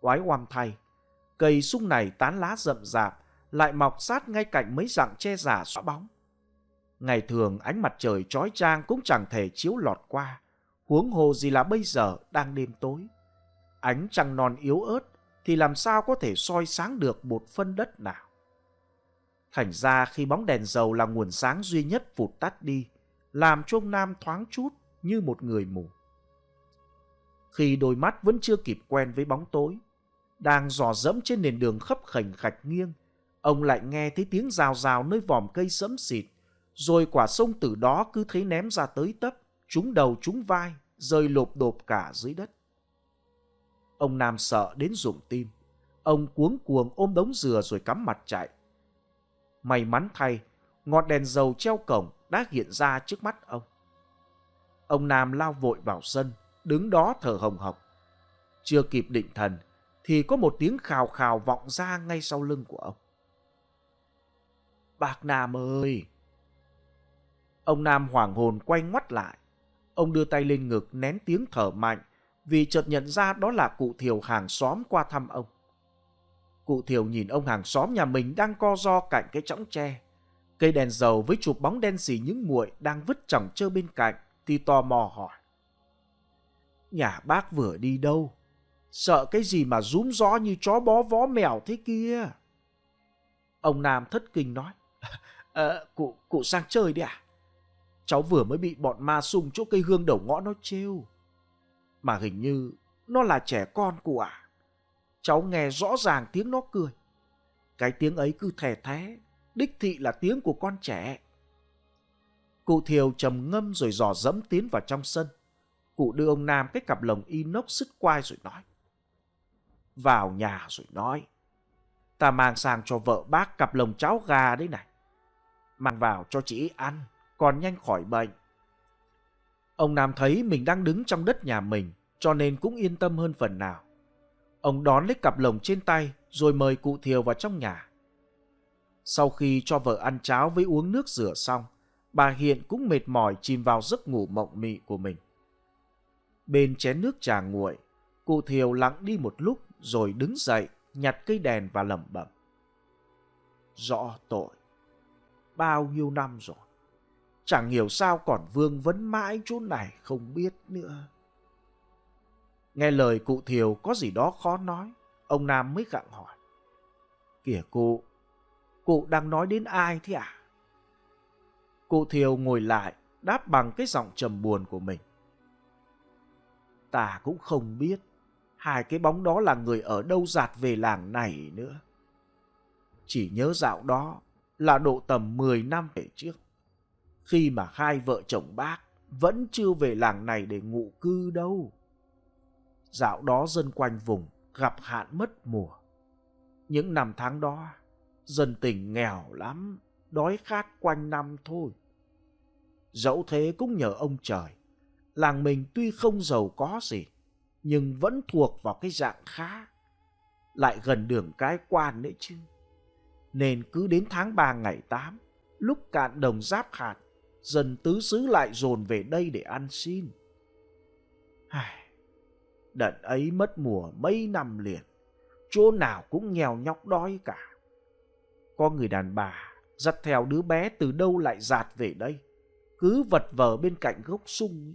Oái oăm thay, cây sung này tán lá rậm rạp lại mọc sát ngay cạnh mấy dạng che giả xóa bóng. Ngày thường ánh mặt trời trói trang cũng chẳng thể chiếu lọt qua, huống hồ gì là bây giờ đang đêm tối. Ánh trăng non yếu ớt thì làm sao có thể soi sáng được một phân đất nào. Thành ra khi bóng đèn dầu là nguồn sáng duy nhất vụt tắt đi, làm cho ông Nam thoáng chút như một người mù. Khi đôi mắt vẫn chưa kịp quen với bóng tối, đang dò dẫm trên nền đường khấp khảnh khạch nghiêng, ông lại nghe thấy tiếng rào rào nơi vòm cây sẫm xịt, rồi quả sông từ đó cứ thấy ném ra tới tấp, trúng đầu trúng vai, rơi lộp đột cả dưới đất. Ông Nam sợ đến rụng tim, ông cuống cuồng ôm đống dừa rồi cắm mặt chạy. May mắn thay, ngọn đèn dầu treo cổng đã hiện ra trước mắt ông. Ông Nam lao vội vào sân, đứng đó thở hồng hộc. Chưa kịp định thần, thì có một tiếng khào khào vọng ra ngay sau lưng của ông. Bác Nam ơi! Ông Nam hoảng hồn quay ngoắt lại. Ông đưa tay lên ngực nén tiếng thở mạnh vì chợt nhận ra đó là cụ Thiều hàng xóm qua thăm ông. Cụ Thiều nhìn ông hàng xóm nhà mình đang co ro cạnh cái chõng tre. Cây đèn dầu với chụp bóng đen xì những muội đang vứt chỏng chơ bên cạnh thì tò mò hỏi. Nhà bác vừa đi đâu? Sợ cái gì mà rúm gió như chó bó vó mèo thế kia? Ông Nam thất kinh nói. À, cụ, cụ sang chơi đi à? Cháu vừa mới bị bọn ma sung chỗ cây hương đầu ngõ nó trêu. Mà hình như nó là trẻ con cụ à? Cháu nghe rõ ràng tiếng nó cười. Cái tiếng ấy cứ thè thé, đích thị là tiếng của con trẻ. Cụ Thiều trầm ngâm rồi dò dẫm tiến vào trong sân. Cụ đưa ông Nam cái cặp lồng inox sứt quai rồi nói. Vào nhà rồi nói. Ta mang sang cho vợ bác cặp lồng cháo gà đấy này. Mang vào cho chị ăn, còn nhanh khỏi bệnh. Ông Nam thấy mình đang đứng trong đất nhà mình, cho nên cũng yên tâm hơn phần nào. Ông đón lấy cặp lồng trên tay, rồi mời cụ Thiều vào trong nhà. Sau khi cho vợ ăn cháo với uống nước rửa xong, bà Hiện cũng mệt mỏi chìm vào giấc ngủ mộng mị của mình. Bên chén nước trà nguội, cụ Thiều lặng đi một lúc rồi đứng dậy, nhặt cây đèn và lẩm bẩm. Rõ tội. Bao nhiêu năm rồi. Chẳng hiểu sao còn vương vấn mãi chỗ này không biết nữa. Nghe lời cụ Thiều có gì đó khó nói, ông Nam mới gặng hỏi. Kìa cụ, cụ đang nói đến ai thế à? Cụ Thiều ngồi lại, đáp bằng cái giọng trầm buồn của mình. Ta cũng không biết hai cái bóng đó là người ở đâu giạt về làng này nữa. Chỉ nhớ dạo đó là độ tầm 10 năm về trước, khi mà hai vợ chồng bác vẫn chưa về làng này để ngụ cư đâu. Dạo đó dân quanh vùng gặp hạn mất mùa. Những năm tháng đó, dân tình nghèo lắm, đói khát quanh năm thôi. Dẫu thế cũng nhờ ông trời, làng mình tuy không giàu có gì, nhưng vẫn thuộc vào cái dạng khá. Lại gần đường cái quan nữa chứ. Nên cứ đến tháng 3 ngày 8, lúc cạn đồng giáp hạt, dần tứ xứ lại dồn về đây để ăn xin. Đợt ấy mất mùa mấy năm liền, chỗ nào cũng nghèo nhóc đói cả. Có người đàn bà dắt theo đứa bé từ đâu lại dạt về đây, cứ vật vờ bên cạnh gốc sung.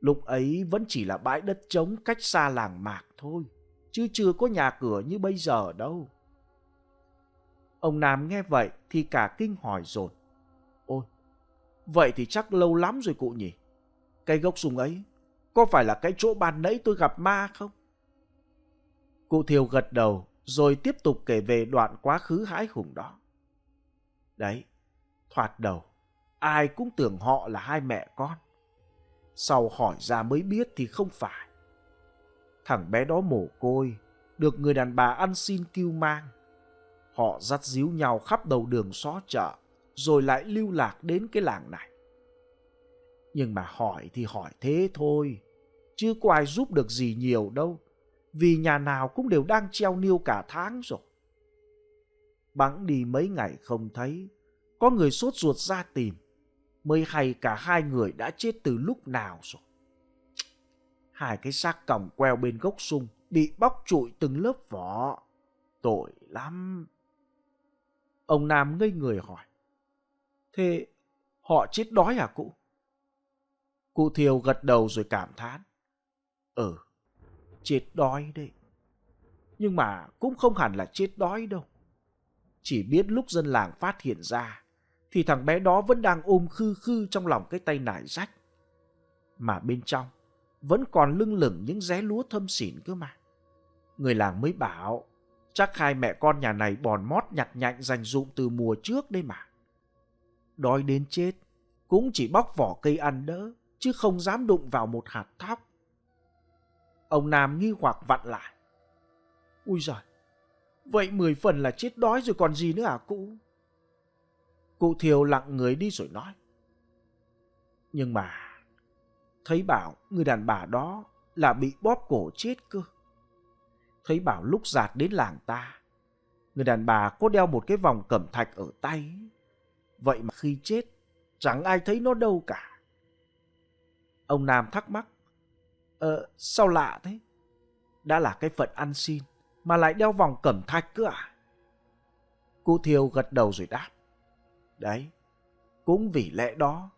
Lúc ấy vẫn chỉ là bãi đất trống cách xa làng mạc thôi, chứ chưa có nhà cửa như bây giờ đâu. Ông Nam nghe vậy thì cả kinh hỏi rột Vậy thì chắc lâu lắm rồi cụ nhỉ? Cây gốc sung ấy có phải là cái chỗ ban nãy tôi gặp ma không? Cụ Thiều gật đầu rồi tiếp tục kể về đoạn quá khứ hãi hùng đó. Đấy, thoạt đầu, ai cũng tưởng họ là hai mẹ con. Sau hỏi ra mới biết thì không phải. Thằng bé đó mồ côi, được người đàn bà ăn xin kêu mang. Họ dắt díu nhau khắp đầu đường xó chợ, rồi lại lưu lạc đến cái làng này. Nhưng mà hỏi thì hỏi thế thôi, chứ có ai giúp được gì nhiều đâu, vì nhà nào cũng đều đang treo niêu cả tháng rồi. Bẵng đi mấy ngày không thấy, có người sốt ruột ra tìm, mới hay cả hai người đã chết từ lúc nào rồi. Hai cái xác còng queo bên gốc sung bị bóc trụi từng lớp vỏ. Tội lắm. Ông Nam ngây người hỏi. Thế họ chết đói à cụ? Cụ Thiều gật đầu rồi cảm thán. Ừ, chết đói đấy. Nhưng mà cũng không hẳn là chết đói đâu. Chỉ biết lúc dân làng phát hiện ra, thì thằng bé đó vẫn đang ôm khư khư trong lòng cái tay nải rách. Mà bên trong, vẫn còn lưng lửng những ré lúa thâm xỉn cơ mà. Người làng mới bảo, chắc hai mẹ con nhà này bòn mót nhặt nhạnh dành dụng từ mùa trước đây mà. Đói đến chết, cũng chỉ bóc vỏ cây ăn đỡ, chứ không dám đụng vào một hạt thóc. Ông Nam nghi hoặc vặn lại. Ui giời, vậy mười phần là chết đói rồi còn gì nữa à cụ? Cụ Thiều lặng người đi rồi nói. Nhưng mà, thấy bảo người đàn bà đó là bị bóp cổ chết cơ. Thấy bảo lúc giạt đến làng ta, người đàn bà có đeo một cái vòng cẩm thạch ở tay. Vậy mà khi chết, chẳng ai thấy nó đâu cả. Ông Nam thắc mắc. Ờ, sao lạ thế? Đã là cái phận ăn xin, mà lại đeo vòng cẩm thạch cơ à? Cụ Thiều gật đầu rồi đáp. Đấy, cũng vì lẽ đó,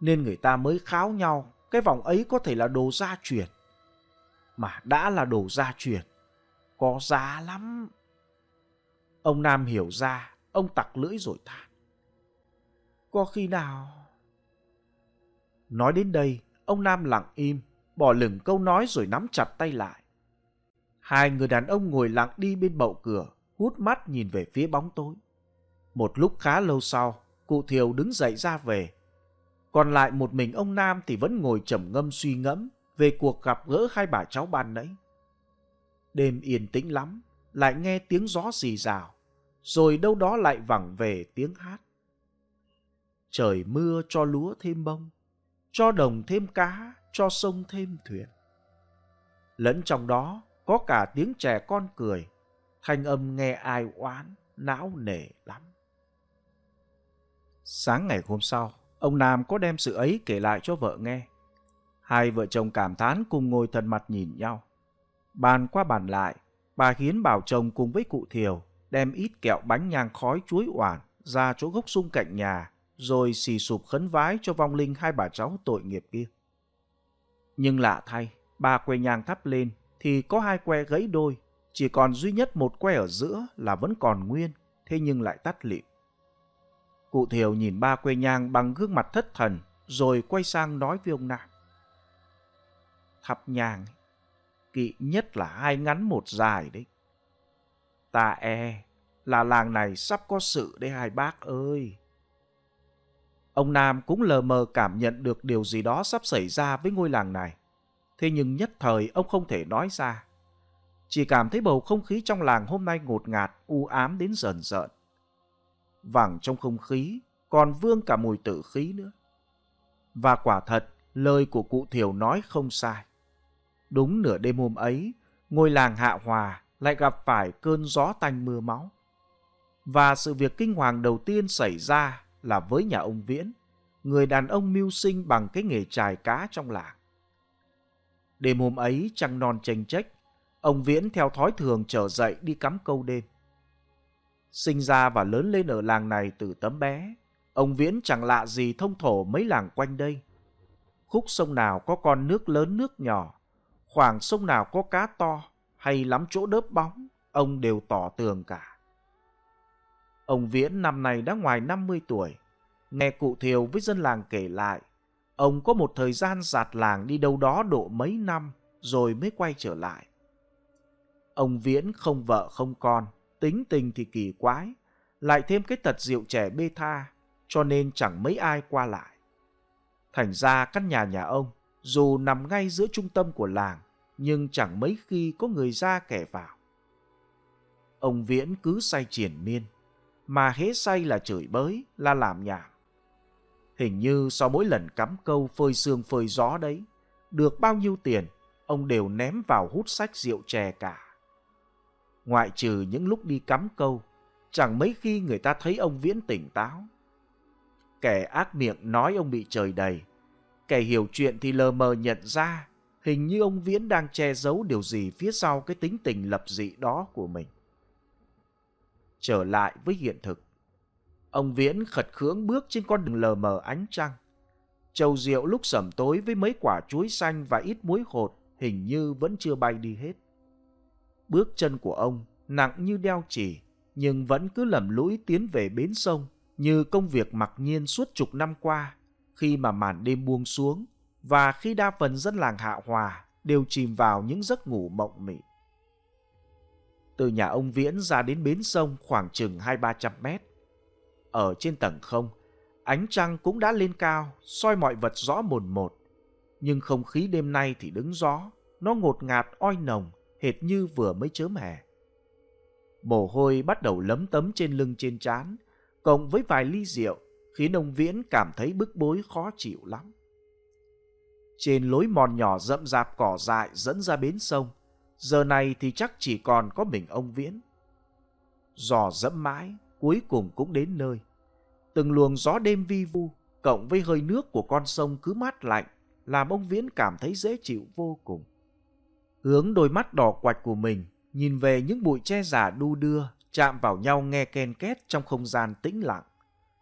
nên người ta mới kháo nhau cái vòng ấy có thể là đồ gia truyền. Mà đã là đồ gia truyền, có giá lắm. Ông Nam hiểu ra, ông tặc lưỡi rồi than. Có khi nào... Nói đến đây, ông Nam lặng im, bỏ lửng câu nói rồi nắm chặt tay lại. Hai người đàn ông ngồi lặng đi bên bậu cửa, hút mắt nhìn về phía bóng tối. Một lúc khá lâu sau, cụ Thiều đứng dậy ra về. Còn lại một mình ông Nam thì vẫn ngồi trầm ngâm suy ngẫm về cuộc gặp gỡ hai bà cháu ban nãy. Đêm yên tĩnh lắm, lại nghe tiếng gió rì rào, rồi đâu đó lại vẳng về tiếng hát. Trời mưa cho lúa thêm bông, cho đồng thêm cá, cho sông thêm thuyền. Lẫn trong đó có cả tiếng trẻ con cười, thanh âm nghe ai oán, não nề lắm. Sáng ngày hôm sau, ông Nam có đem sự ấy kể lại cho vợ nghe. Hai vợ chồng cảm thán cùng ngồi thần mặt nhìn nhau. Bàn qua bàn lại, bà Hiến bảo chồng cùng với cụ Thiều đem ít kẹo bánh nhang khói chuối oản ra chỗ gốc sung cạnh nhà, rồi xì sụp khấn vái cho vong linh hai bà cháu tội nghiệp kia. Nhưng lạ thay, ba que nhang thắp lên thì có hai que gãy đôi, chỉ còn duy nhất một que ở giữa là vẫn còn nguyên, thế nhưng lại tắt lịm. Cụ Thiều nhìn ba que nhang bằng gương mặt thất thần, rồi quay sang nói với ông Nam. Thắp nhang, kỵ nhất là hai ngắn một dài đấy. Ta e là làng này sắp có sự đấy hai bác ơi. Ông Nam cũng lờ mờ cảm nhận được điều gì đó sắp xảy ra với ngôi làng này. Thế nhưng nhất thời ông không thể nói ra. Chỉ cảm thấy bầu không khí trong làng hôm nay ngột ngạt, u ám đến rờn rợn vẳng trong không khí, còn vương cả mùi tử khí nữa. Và quả thật, lời của cụ Thiều nói không sai. Đúng nửa đêm hôm ấy, ngôi làng Hạ Hòa lại gặp phải cơn gió tanh mưa máu. Và sự việc kinh hoàng đầu tiên xảy ra là với nhà ông Viễn, người đàn ông mưu sinh bằng cái nghề trài cá trong làng. Đêm hôm ấy trăng non chênh trách, ông Viễn theo thói thường trở dậy đi cắm câu đêm. Sinh ra và lớn lên ở làng này từ tấm bé, ông Viễn chẳng lạ gì thông thổ mấy làng quanh đây. Khúc sông nào có con nước lớn nước nhỏ, khoảng sông nào có cá to hay lắm chỗ đớp bóng, ông đều tỏ tường cả. Ông Viễn năm nay đã ngoài 50 tuổi. Nghe cụ Thiều với dân làng kể lại, ông có một thời gian giạt làng đi đâu đó độ mấy năm rồi mới quay trở lại. Ông Viễn không vợ không con, tính tình thì kỳ quái, lại thêm cái tật rượu trẻ bê tha, cho nên chẳng mấy ai qua lại. Thành ra căn nhà nhà ông, dù nằm ngay giữa trung tâm của làng, nhưng chẳng mấy khi có người ra kẻ vào. Ông Viễn cứ say triển miên, mà hế say là chửi bới, là làm nhảm. Hình như sau mỗi lần cắm câu phơi xương phơi gió đấy, được bao nhiêu tiền, ông đều ném vào hút sách rượu chè cả ngoại trừ những lúc đi cắm câu, chẳng mấy khi người ta thấy ông Viễn tỉnh táo. Kẻ ác miệng nói ông bị trời đầy, kẻ hiểu chuyện thì lờ mờ nhận ra hình như ông Viễn đang che giấu điều gì phía sau cái tính tình lập dị đó của mình. Trở lại với hiện thực, Ông Viễn khật khưỡng bước trên con đường lờ mờ ánh trăng. châu rượu lúc sẩm tối với mấy quả chuối xanh và ít muối hột hình như vẫn chưa bay đi hết. Bước chân của ông nặng như đeo chỉ, nhưng vẫn cứ lầm lũi tiến về bến sông như công việc mặc nhiên suốt chục năm qua khi mà màn đêm buông xuống và khi đa phần dân làng Hạ Hòa đều chìm vào những giấc ngủ mộng mị. Từ nhà ông Viễn ra đến bến sông khoảng chừng hai ba trăm mét. Ở trên tầng không, ánh trăng cũng đã lên cao, soi mọi vật rõ mồn một. Nhưng không khí đêm nay thì đứng gió, nó ngột ngạt oi nồng, hệt như vừa mới chớm hè. Mồ hôi bắt đầu lấm tấm trên lưng trên trán, cộng với vài ly rượu, khiến ông Viễn cảm thấy bức bối khó chịu lắm. Trên lối mòn nhỏ rậm rạp cỏ dại dẫn ra bến sông, giờ này thì chắc chỉ còn có mình ông Viễn. Giò dẫm mãi, cuối cùng cũng đến nơi. Từng luồng gió đêm vi vu, cộng với hơi nước của con sông cứ mát lạnh, làm ông Viễn cảm thấy dễ chịu vô cùng. Hướng đôi mắt đỏ quạch của mình, nhìn về những bụi tre giả đu đưa, chạm vào nhau nghe ken két trong không gian tĩnh lặng.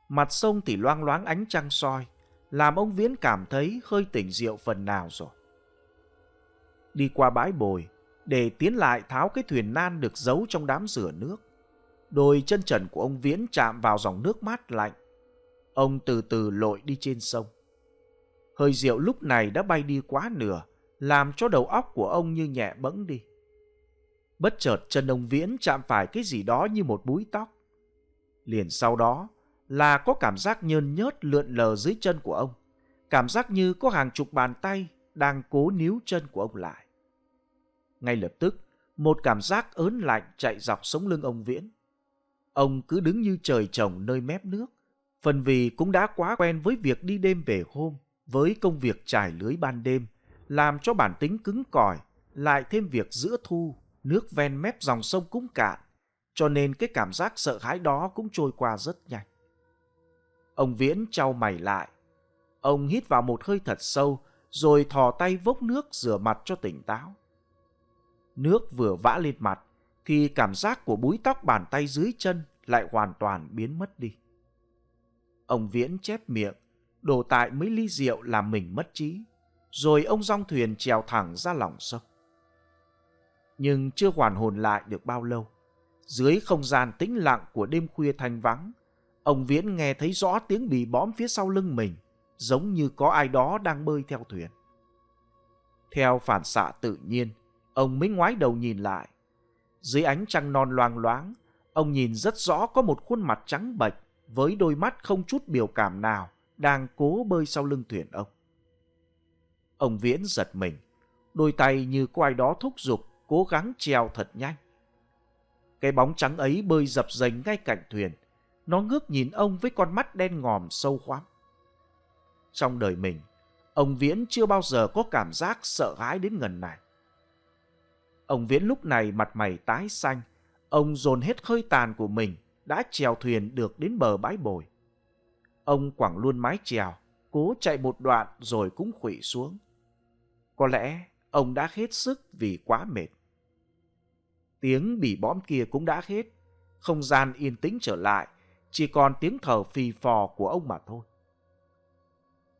Mặt sông thì loang loáng ánh trăng soi, làm ông Viễn cảm thấy hơi tỉnh rượu phần nào rồi. Đi qua bãi bồi, để tiến lại tháo cái thuyền nan được giấu trong đám rửa nước. Đôi chân trần của ông Viễn chạm vào dòng nước mát lạnh. Ông từ từ lội đi trên sông. Hơi rượu lúc này đã bay đi quá nửa, làm cho đầu óc của ông như nhẹ bẫng đi. Bất chợt chân ông Viễn chạm phải cái gì đó như một búi tóc. Liền sau đó là có cảm giác nhơn nhớt lượn lờ dưới chân của ông. Cảm giác như có hàng chục bàn tay đang cố níu chân của ông lại. Ngay lập tức, một cảm giác ớn lạnh chạy dọc sống lưng ông Viễn. Ông cứ đứng như trời trồng nơi mép nước, phần vì cũng đã quá quen với việc đi đêm về hôm, với công việc trải lưới ban đêm, làm cho bản tính cứng cỏi, lại thêm việc giữa thu, nước ven mép dòng sông cũng cạn, cho nên cái cảm giác sợ hãi đó cũng trôi qua rất nhanh. Ông Viễn trao mày lại. Ông hít vào một hơi thật sâu, rồi thò tay vốc nước rửa mặt cho tỉnh táo. Nước vừa vã lên mặt, thì cảm giác của búi tóc bàn tay dưới chân lại hoàn toàn biến mất đi. Ông Viễn chép miệng, đổ tại mấy ly rượu làm mình mất trí, rồi ông rong thuyền trèo thẳng ra lòng sông. Nhưng chưa hoàn hồn lại được bao lâu, dưới không gian tĩnh lặng của đêm khuya thanh vắng, ông Viễn nghe thấy rõ tiếng bì bõm phía sau lưng mình, giống như có ai đó đang bơi theo thuyền. Theo phản xạ tự nhiên, ông mới ngoái đầu nhìn lại. Dưới ánh trăng non loang loáng, ông nhìn rất rõ có một khuôn mặt trắng bệch với đôi mắt không chút biểu cảm nào đang cố bơi sau lưng thuyền ông. Ông Viễn giật mình, đôi tay như có ai đó thúc giục cố gắng trèo thật nhanh. Cái bóng trắng ấy bơi dập dềnh ngay cạnh thuyền, nó ngước nhìn ông với con mắt đen ngòm sâu khoắm. Trong đời mình, ông Viễn chưa bao giờ có cảm giác sợ hãi đến ngần này. Ông Viễn lúc này mặt mày tái xanh, ông dồn hết hơi tàn của mình, đã chèo thuyền được đến bờ bãi bồi. Ông quẳng luôn mái chèo, cố chạy một đoạn rồi cũng khủy xuống. Có lẽ ông đã hết sức vì quá mệt. Tiếng bỉ bõm kia cũng đã hết, không gian yên tĩnh trở lại, chỉ còn tiếng thở phì phò của ông mà thôi.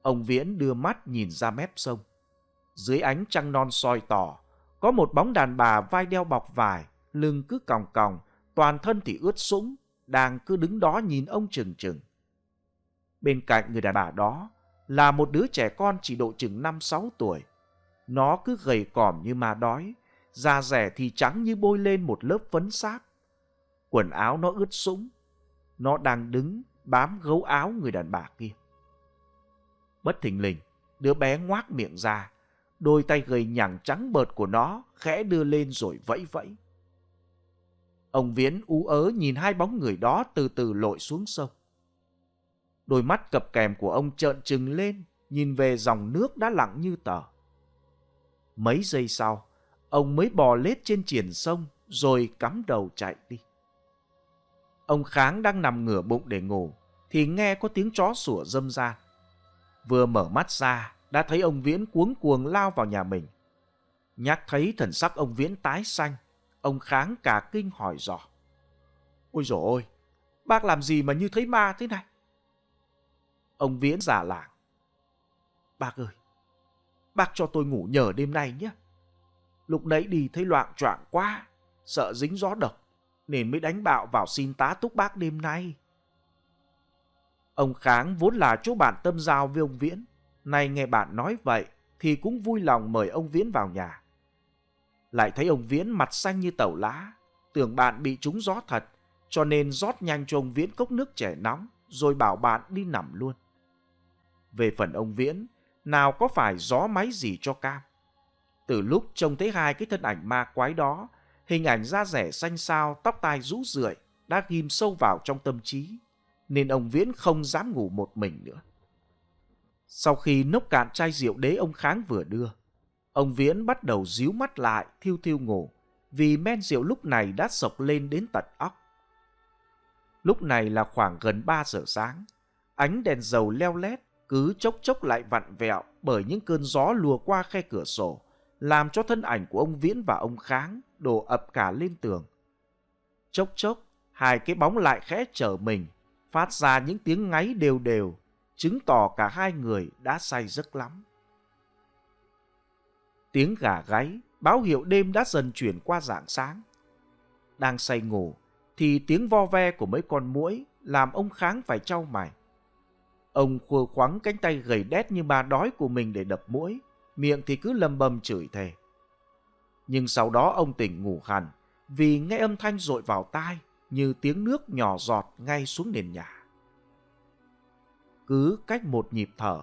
Ông Viễn đưa mắt nhìn ra mép sông. Dưới ánh trăng non soi tỏ, có một bóng đàn bà vai đeo bọc vải, lưng cứ còng còng, toàn thân thì ướt sũng, đang cứ đứng đó nhìn ông chừng chừng. Bên cạnh người đàn bà đó là một đứa trẻ con chỉ độ chừng 5-6 tuổi. Nó cứ gầy còm như ma đói, da rẻ thì trắng như bôi lên một lớp phấn sáp. Quần áo nó ướt sũng, nó đang đứng bám gấu áo người đàn bà kia. Bất thình lình, đứa bé ngoác miệng ra, đôi tay gầy nhẳng trắng bợt của nó khẽ đưa lên rồi vẫy vẫy. Ông Viễn ú ớ nhìn hai bóng người đó từ từ lội xuống sông. Đôi mắt cập kèm của ông trợn trừng lên, nhìn về dòng nước đã lặng như tờ. Mấy giây sau, ông mới bò lết trên triển sông rồi cắm đầu chạy đi. Ông Kháng đang nằm ngửa bụng để ngủ, thì nghe có tiếng chó sủa dâm ra. Vừa mở mắt ra, đã thấy ông Viễn cuống cuồng lao vào nhà mình. Nhắc thấy thần sắc ông Viễn tái xanh, ông Kháng cả kinh hỏi dò. Ôi dồi ôi, Bác làm gì mà như thấy ma thế này? Ông Viễn giả làng. Bác ơi, bác cho tôi ngủ nhờ đêm nay nhé. Lúc nãy đi thấy loạn choạng quá, sợ dính gió độc, nên mới đánh bạo vào xin tá túc bác đêm nay. Ông Kháng vốn là chỗ bạn tâm giao với ông Viễn. Nay nghe bạn nói vậy thì cũng vui lòng mời ông Viễn vào nhà. Lại thấy ông Viễn mặt xanh như tàu lá, tưởng bạn bị trúng gió thật, cho nên rót nhanh cho ông Viễn cốc nước trẻ nóng, rồi bảo bạn đi nằm luôn. Về phần ông Viễn, nào có phải gió máy gì cho cam. Từ lúc trông thấy hai cái thân ảnh ma quái đó, hình ảnh da rẻ xanh xao, tóc tai rũ rượi đã ghim sâu vào trong tâm trí, nên ông Viễn không dám ngủ một mình nữa. Sau khi nốc cạn chai rượu đế ông Kháng vừa đưa, ông Viễn bắt đầu díu mắt lại, thiêu thiêu ngủ, vì men rượu lúc này đã sộc lên đến tận óc. Lúc này là khoảng gần 3 giờ sáng, ánh đèn dầu leo lét cứ chốc chốc lại vặn vẹo bởi những cơn gió lùa qua khe cửa sổ, làm cho thân ảnh của ông Viễn và ông Kháng đổ ập cả lên tường. Chốc chốc, hai cái bóng lại khẽ trở mình, phát ra những tiếng ngáy đều đều, chứng tỏ cả hai người đã say giấc lắm. Tiếng gà gáy, báo hiệu đêm đã dần chuyển qua dạng sáng. Đang say ngủ, thì tiếng vo ve của mấy con muỗi làm ông Kháng phải trao mày. Ông khua khoắng cánh tay gầy đét như ma đói của mình để đập mũi, miệng thì cứ lầm bầm chửi thề. Nhưng sau đó ông tỉnh ngủ hẳn vì nghe âm thanh rội vào tai như tiếng nước nhỏ giọt ngay xuống nền nhà. Cứ cách một nhịp thở,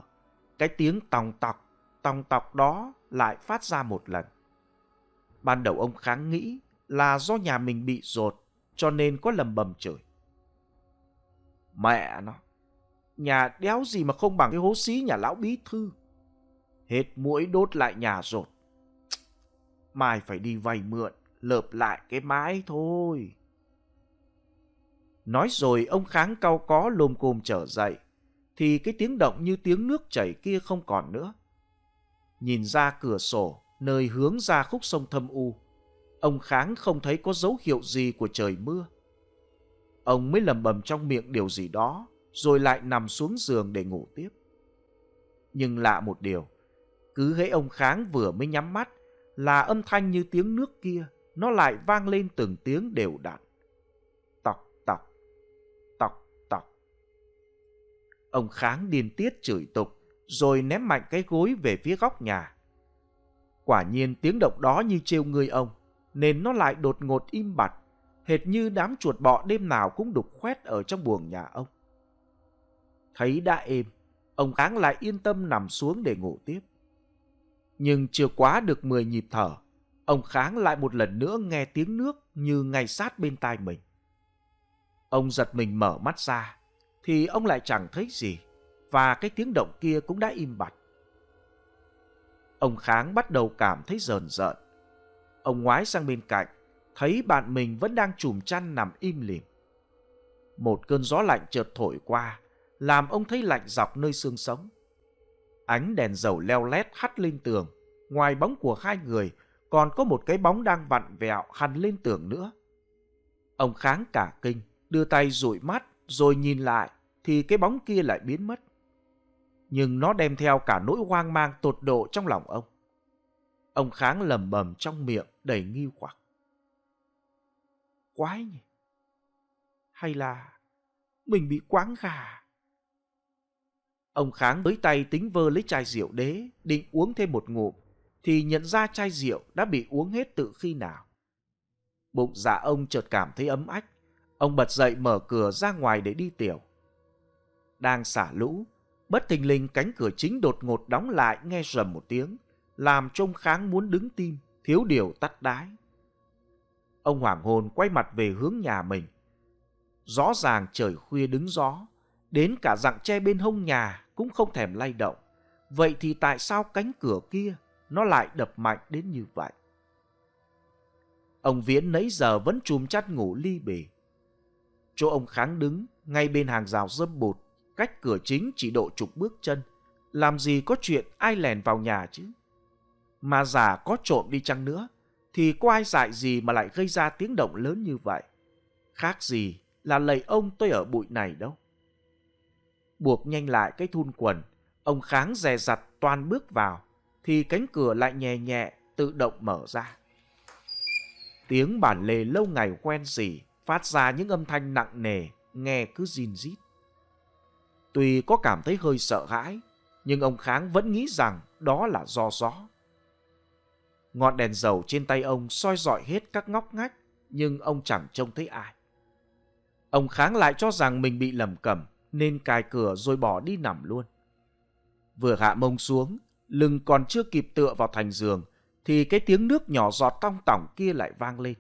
cái tiếng tòng tọc, tòng tọc đó lại phát ra một lần. Ban đầu ông kháng nghĩ là do nhà mình bị rột cho nên có lầm bầm chửi. Mẹ nó, nhà đéo gì mà không bằng cái hố xí nhà lão bí thư. Hết mũi đốt lại nhà rột. Mai phải đi vay mượn, lợp lại cái mái thôi. Nói rồi ông kháng cao có lồm cồm trở dậy, thì cái tiếng động như tiếng nước chảy kia không còn nữa. Nhìn ra cửa sổ, nơi hướng ra khúc sông thâm u, ông kháng không thấy có dấu hiệu gì của trời mưa. Ông mới lầm bầm trong miệng điều gì đó, rồi lại nằm xuống giường để ngủ tiếp. Nhưng lạ một điều, cứ hễ ông kháng vừa mới nhắm mắt, là âm thanh như tiếng nước kia, nó lại vang lên từng tiếng đều đặn. Tọc tọc, tọc tọc. Ông kháng điên tiết chửi tục, rồi ném mạnh cái gối về phía góc nhà. Quả nhiên tiếng động đó như trêu người ông, nên nó lại đột ngột im bặt, hệt như đám chuột bọ đêm nào cũng đục khoét ở trong buồng nhà ông. Thấy đã êm, ông kháng lại yên tâm nằm xuống để ngủ tiếp. Nhưng chưa quá được 10 nhịp thở, ông kháng lại một lần nữa nghe tiếng nước như ngay sát bên tai mình. Ông giật mình mở mắt ra, thì ông lại chẳng thấy gì, và cái tiếng động kia cũng đã im bặt. Ông Kháng bắt đầu cảm thấy rờn rợn. Ông ngoái sang bên cạnh, thấy bạn mình vẫn đang chùm chăn nằm im lìm. Một cơn gió lạnh chợt thổi qua, làm ông thấy lạnh dọc nơi xương sống. Ánh đèn dầu leo lét hắt lên tường, ngoài bóng của hai người còn có một cái bóng đang vặn vẹo hằn lên tường nữa. Ông kháng cả kinh, đưa tay dụi mắt rồi nhìn lại thì cái bóng kia lại biến mất. Nhưng nó đem theo cả nỗi hoang mang tột độ trong lòng ông. Ông kháng lầm bầm trong miệng đầy nghi hoặc. Quái nhỉ? Hay là mình bị quáng gà? Ông kháng với tay tính vơ lấy chai rượu đế, định uống thêm một ngụm, thì nhận ra chai rượu đã bị uống hết từ khi nào. Bụng dạ ông chợt cảm thấy ấm ách, ông bật dậy mở cửa ra ngoài để đi tiểu. Đang xả lũ, bất thình lình cánh cửa chính đột ngột đóng lại nghe rầm một tiếng, làm trông kháng muốn đứng tim, thiếu điều tắt đái. Ông hoàng hồn quay mặt về hướng nhà mình. Rõ ràng trời khuya đứng gió, đến cả dạng tre bên hông nhà cũng không thèm lay động. Vậy thì tại sao cánh cửa kia nó lại đập mạnh đến như vậy? Ông Viễn nấy giờ vẫn chùm chắt ngủ ly bì. Chỗ ông Kháng đứng ngay bên hàng rào dâm bột cách cửa chính chỉ độ chục bước chân. Làm gì có chuyện ai lèn vào nhà chứ? Mà giả có trộm đi chăng nữa, thì có ai dại gì mà lại gây ra tiếng động lớn như vậy? Khác gì là lầy ông tôi ở bụi này đâu. Buộc nhanh lại cái thun quần, ông kháng dè dặt toàn bước vào, thì cánh cửa lại nhẹ nhẹ tự động mở ra. Tiếng bản lề lâu ngày quen gì phát ra những âm thanh nặng nề, nghe cứ rin rít. Tuy có cảm thấy hơi sợ hãi, nhưng ông Kháng vẫn nghĩ rằng đó là do gió. Ngọn đèn dầu trên tay ông soi dọi hết các ngóc ngách, nhưng ông chẳng trông thấy ai. Ông Kháng lại cho rằng mình bị lầm cầm, nên cài cửa rồi bỏ đi nằm luôn. Vừa hạ mông xuống, lưng còn chưa kịp tựa vào thành giường, thì cái tiếng nước nhỏ giọt tong tỏng kia lại vang lên.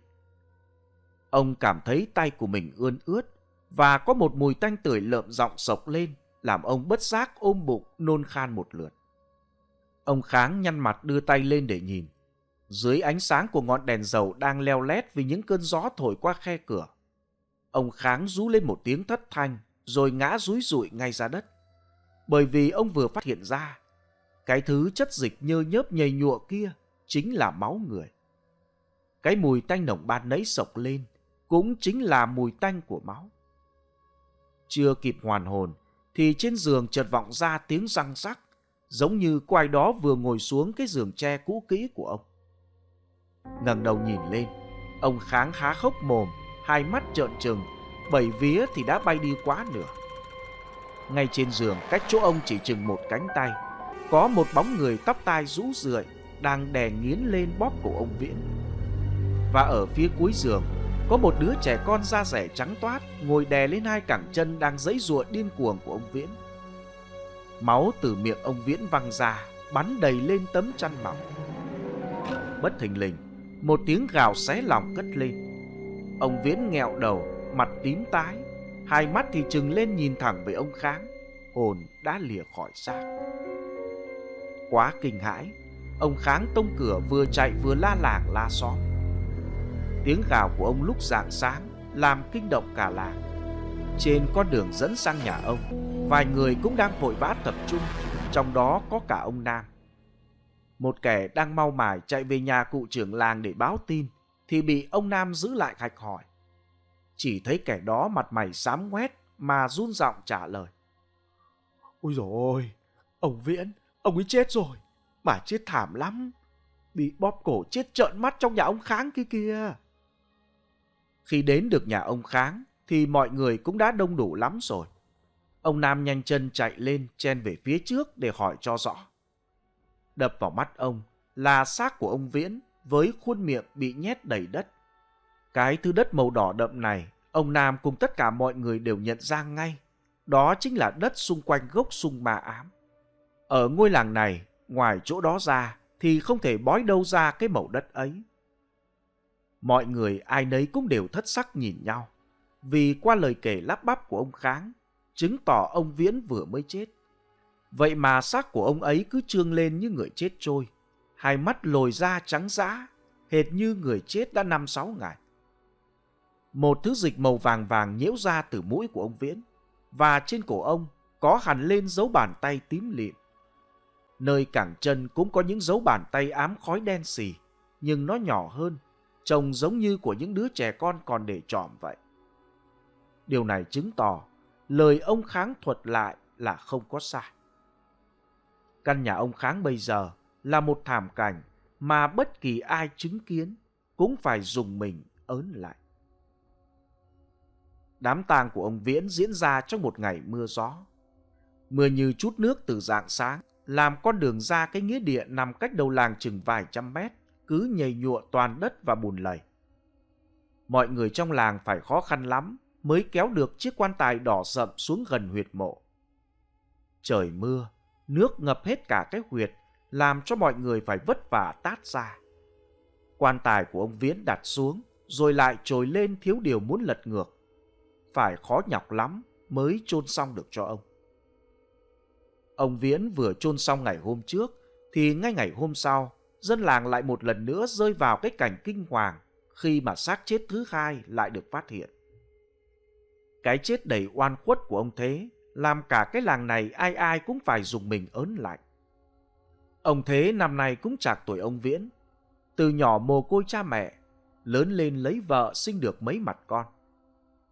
Ông cảm thấy tay của mình ươn ướt và có một mùi tanh tưởi lợm giọng sộc lên, làm ông bất giác ôm bụng nôn khan một lượt. Ông Kháng nhăn mặt đưa tay lên để nhìn. Dưới ánh sáng của ngọn đèn dầu đang leo lét vì những cơn gió thổi qua khe cửa. Ông Kháng rú lên một tiếng thất thanh rồi ngã rúi rụi ngay ra đất. Bởi vì ông vừa phát hiện ra cái thứ chất dịch nhơ nhớp nhầy nhụa kia chính là máu người. Cái mùi tanh nồng ban nấy sộc lên cũng chính là mùi tanh của máu. Chưa kịp hoàn hồn thì trên giường chợt vọng ra tiếng răng rắc giống như có ai đó vừa ngồi xuống cái giường tre cũ kỹ của ông. ngẩng đầu nhìn lên, ông kháng há khốc mồm, hai mắt trợn trừng, bảy vía thì đã bay đi quá nửa. Ngay trên giường cách chỗ ông chỉ chừng một cánh tay, có một bóng người tóc tai rũ rượi đang đè nghiến lên bóp cổ ông Viễn. Và ở phía cuối giường có một đứa trẻ con da rẻ trắng toát ngồi đè lên hai cẳng chân đang giãy giụa điên cuồng của ông Viễn. Máu từ miệng ông Viễn văng ra, bắn đầy lên tấm chăn mỏng. Bất thình lình, một tiếng gào xé lòng cất lên. Ông Viễn nghẹo đầu, mặt tím tái, hai mắt thì trừng lên nhìn thẳng về ông Kháng, hồn đã lìa khỏi xác. Quá kinh hãi, ông Kháng tông cửa vừa chạy vừa la làng la xóm. Tiếng gào của ông lúc rạng sáng làm kinh động cả làng. Trên con đường dẫn sang nhà ông, vài người cũng đang vội vã tập trung, trong đó có cả ông Nam. Một kẻ đang mau mải chạy về nhà cụ trưởng làng để báo tin, thì bị ông Nam giữ lại hạch hỏi. Chỉ thấy kẻ đó mặt mày xám ngoét mà run giọng trả lời. Ôi dồi ôi, ông Viễn, ông ấy chết rồi, mà chết thảm lắm. Bị bóp cổ chết trợn mắt trong nhà ông Kháng kia kìa. Khi đến được nhà ông Kháng thì mọi người cũng đã đông đủ lắm rồi. Ông Nam nhanh chân chạy lên chen về phía trước để hỏi cho rõ. Đập vào mắt ông là xác của ông Viễn với khuôn miệng bị nhét đầy đất. Cái thứ đất màu đỏ đậm này, ông Nam cùng tất cả mọi người đều nhận ra ngay. Đó chính là đất xung quanh gốc sung ma ám. Ở ngôi làng này, ngoài chỗ đó ra thì không thể bói đâu ra cái màu đất ấy. Mọi người ai nấy cũng đều thất sắc nhìn nhau, vì qua lời kể lắp bắp của ông Kháng, chứng tỏ ông Viễn vừa mới chết. Vậy mà xác của ông ấy cứ trương lên như người chết trôi, hai mắt lồi ra trắng dã, hệt như người chết đã năm sáu ngày. Một thứ dịch màu vàng vàng nhiễu ra từ mũi của ông Viễn, và trên cổ ông có hẳn lên dấu bàn tay tím lịm. Nơi cẳng chân cũng có những dấu bàn tay ám khói đen xì, nhưng nó nhỏ hơn trông giống như của những đứa trẻ con còn để trọm vậy. Điều này chứng tỏ lời ông Kháng thuật lại là không có sai. Căn nhà ông Kháng bây giờ là một thảm cảnh mà bất kỳ ai chứng kiến cũng phải dùng mình ớn lại. Đám tang của ông Viễn diễn ra trong một ngày mưa gió. Mưa như chút nước từ dạng sáng, làm con đường ra cái nghĩa địa nằm cách đầu làng chừng vài trăm mét cứ nhầy nhụa toàn đất và bùn lầy. Mọi người trong làng phải khó khăn lắm mới kéo được chiếc quan tài đỏ sậm xuống gần huyệt mộ. Trời mưa, nước ngập hết cả cái huyệt, làm cho mọi người phải vất vả tát ra. Quan tài của ông Viễn đặt xuống, rồi lại trồi lên thiếu điều muốn lật ngược. Phải khó nhọc lắm mới chôn xong được cho ông. Ông Viễn vừa chôn xong ngày hôm trước, thì ngay ngày hôm sau, dân làng lại một lần nữa rơi vào cái cảnh kinh hoàng khi mà xác chết thứ hai lại được phát hiện. Cái chết đầy oan khuất của ông Thế làm cả cái làng này ai ai cũng phải dùng mình ớn lạnh. Ông Thế năm nay cũng chạc tuổi ông Viễn, từ nhỏ mồ côi cha mẹ, lớn lên lấy vợ sinh được mấy mặt con.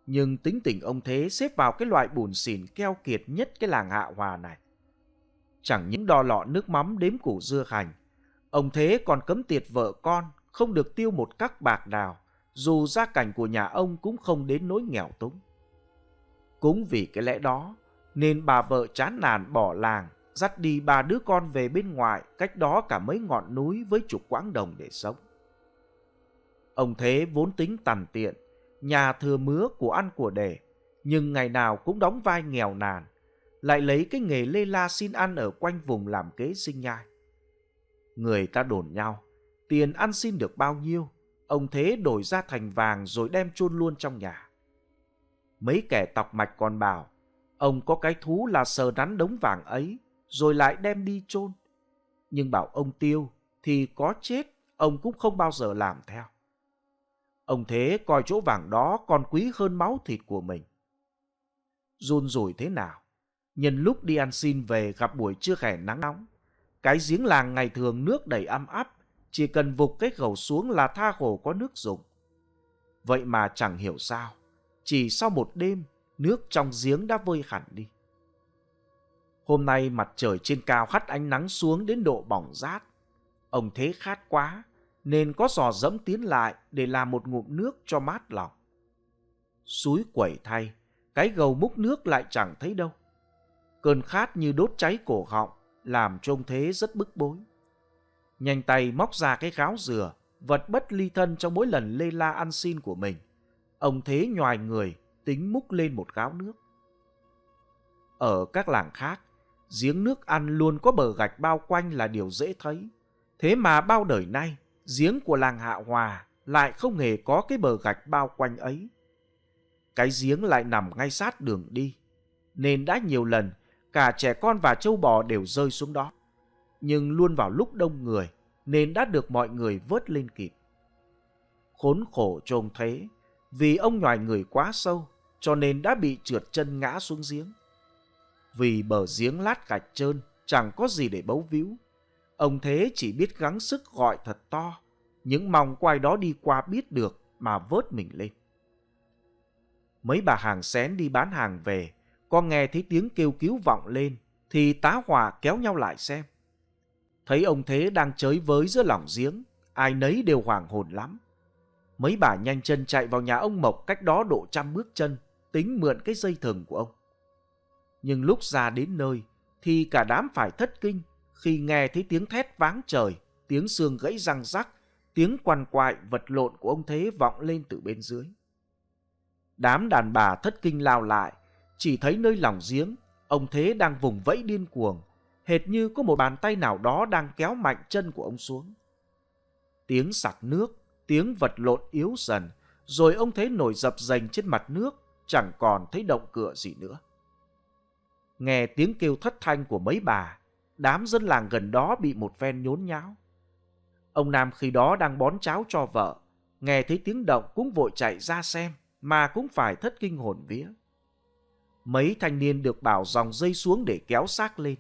Nhưng tính tình ông Thế xếp vào cái loại bùn xỉn keo kiệt nhất cái làng Hạ Hòa này. Chẳng những đo lọ nước mắm đếm củ dưa hành, ông Thế còn cấm tiệt vợ con không được tiêu một các bạc nào, dù gia cảnh của nhà ông cũng không đến nỗi nghèo túng. Cũng vì cái lẽ đó, nên bà vợ chán nản bỏ làng, dắt đi ba đứa con về bên ngoài, cách đó cả mấy ngọn núi với chục quãng đồng để sống. Ông Thế vốn tính tằn tiện, nhà thừa mứa của ăn của để, nhưng ngày nào cũng đóng vai nghèo nàn, lại lấy cái nghề lê la xin ăn ở quanh vùng làm kế sinh nhai. Người ta đồn nhau, tiền ăn xin được bao nhiêu, ông Thế đổi ra thành vàng rồi đem chôn luôn trong nhà. Mấy kẻ tọc mạch còn bảo, ông có cái thú là sờ nắn đống vàng ấy, rồi lại đem đi chôn. Nhưng bảo ông tiêu thì có chết, ông cũng không bao giờ làm theo. Ông Thế coi chỗ vàng đó còn quý hơn máu thịt của mình. Run rủi thế nào? Nhân lúc đi ăn xin về gặp buổi trưa khẻ nắng nóng. Cái giếng làng ngày thường nước đầy âm áp, chỉ cần vục cái gầu xuống là tha hồ có nước dùng. Vậy mà chẳng hiểu sao, chỉ sau một đêm, nước trong giếng đã vơi hẳn đi. Hôm nay mặt trời trên cao hắt ánh nắng xuống đến độ bỏng rát. Ông thế khát quá, nên có dò dẫm tiến lại để làm một ngụm nước cho mát lòng. Suối quẩy thay, cái gầu múc nước lại chẳng thấy đâu. Cơn khát như đốt cháy cổ họng, làm trông thế rất bức bối. Nhanh tay móc ra cái gáo dừa, vật bất ly thân trong mỗi lần lê la ăn xin của mình. Ông thế nhòi người, tính múc lên một gáo nước. Ở các làng khác, giếng nước ăn luôn có bờ gạch bao quanh là điều dễ thấy. Thế mà bao đời nay, giếng của làng Hạ Hòa lại không hề có cái bờ gạch bao quanh ấy. Cái giếng lại nằm ngay sát đường đi, nên đã nhiều lần cả trẻ con và châu bò đều rơi xuống đó. Nhưng luôn vào lúc đông người, nên đã được mọi người vớt lên kịp. Khốn khổ trông thế, vì ông nhòi người quá sâu, cho nên đã bị trượt chân ngã xuống giếng. Vì bờ giếng lát gạch trơn, chẳng có gì để bấu víu, Ông Thế chỉ biết gắng sức gọi thật to, những mong quay đó đi qua biết được mà vớt mình lên. Mấy bà hàng xén đi bán hàng về, con nghe thấy tiếng kêu cứu vọng lên, thì tá hòa kéo nhau lại xem. Thấy ông Thế đang chới với giữa lòng giếng, ai nấy đều hoàng hồn lắm. Mấy bà nhanh chân chạy vào nhà ông Mộc cách đó độ trăm bước chân, tính mượn cái dây thừng của ông. Nhưng lúc ra đến nơi, thì cả đám phải thất kinh khi nghe thấy tiếng thét váng trời, tiếng xương gãy răng rắc, tiếng quằn quại vật lộn của ông Thế vọng lên từ bên dưới. Đám đàn bà thất kinh lao lại, chỉ thấy nơi lòng giếng, ông Thế đang vùng vẫy điên cuồng, hệt như có một bàn tay nào đó đang kéo mạnh chân của ông xuống. Tiếng sặc nước, tiếng vật lộn yếu dần, rồi ông Thế nổi dập dành trên mặt nước, chẳng còn thấy động cửa gì nữa. Nghe tiếng kêu thất thanh của mấy bà, đám dân làng gần đó bị một phen nhốn nháo. Ông Nam khi đó đang bón cháo cho vợ, nghe thấy tiếng động cũng vội chạy ra xem, mà cũng phải thất kinh hồn vía. Mấy thanh niên được bảo dòng dây xuống để kéo xác lên.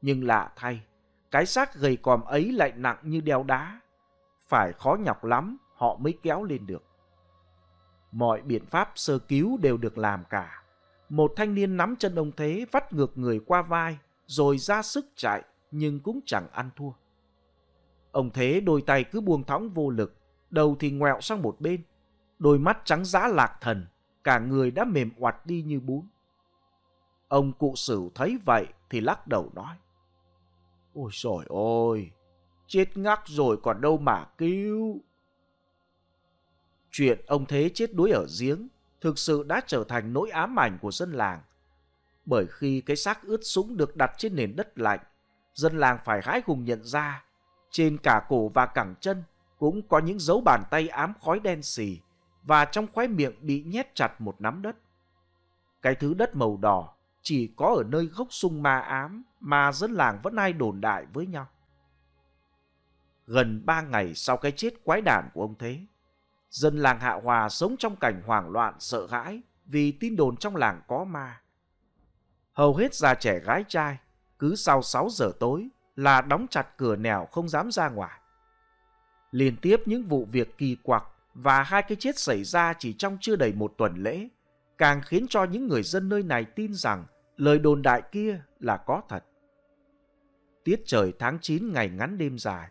Nhưng lạ thay, cái xác gầy còm ấy lại nặng như đeo đá. Phải khó nhọc lắm họ mới kéo lên được. Mọi biện pháp sơ cứu đều được làm cả. Một thanh niên nắm chân ông Thế vắt ngược người qua vai, rồi ra sức chạy nhưng cũng chẳng ăn thua. Ông Thế đôi tay cứ buông thõng vô lực, đầu thì ngoẹo sang một bên, đôi mắt trắng giá lạc thần, cả người đã mềm oặt đi như bún. Ông cụ sử thấy vậy thì lắc đầu nói. Ôi trời ơi, chết ngắc rồi còn đâu mà cứu. Chuyện ông Thế chết đuối ở giếng thực sự đã trở thành nỗi ám ảnh của dân làng bởi khi cái xác ướt sũng được đặt trên nền đất lạnh, dân làng phải hái hùng nhận ra, trên cả cổ và cẳng chân cũng có những dấu bàn tay ám khói đen xì và trong khóe miệng bị nhét chặt một nắm đất. Cái thứ đất màu đỏ chỉ có ở nơi gốc sung ma ám mà dân làng vẫn ai đồn đại với nhau. Gần ba ngày sau cái chết quái đản của ông Thế, dân làng Hạ Hòa sống trong cảnh hoảng loạn sợ hãi vì tin đồn trong làng có ma hầu hết già trẻ gái trai, cứ sau 6 giờ tối là đóng chặt cửa nẻo không dám ra ngoài. Liên tiếp những vụ việc kỳ quặc và hai cái chết xảy ra chỉ trong chưa đầy một tuần lễ, càng khiến cho những người dân nơi này tin rằng lời đồn đại kia là có thật. Tiết trời tháng 9 ngày ngắn đêm dài,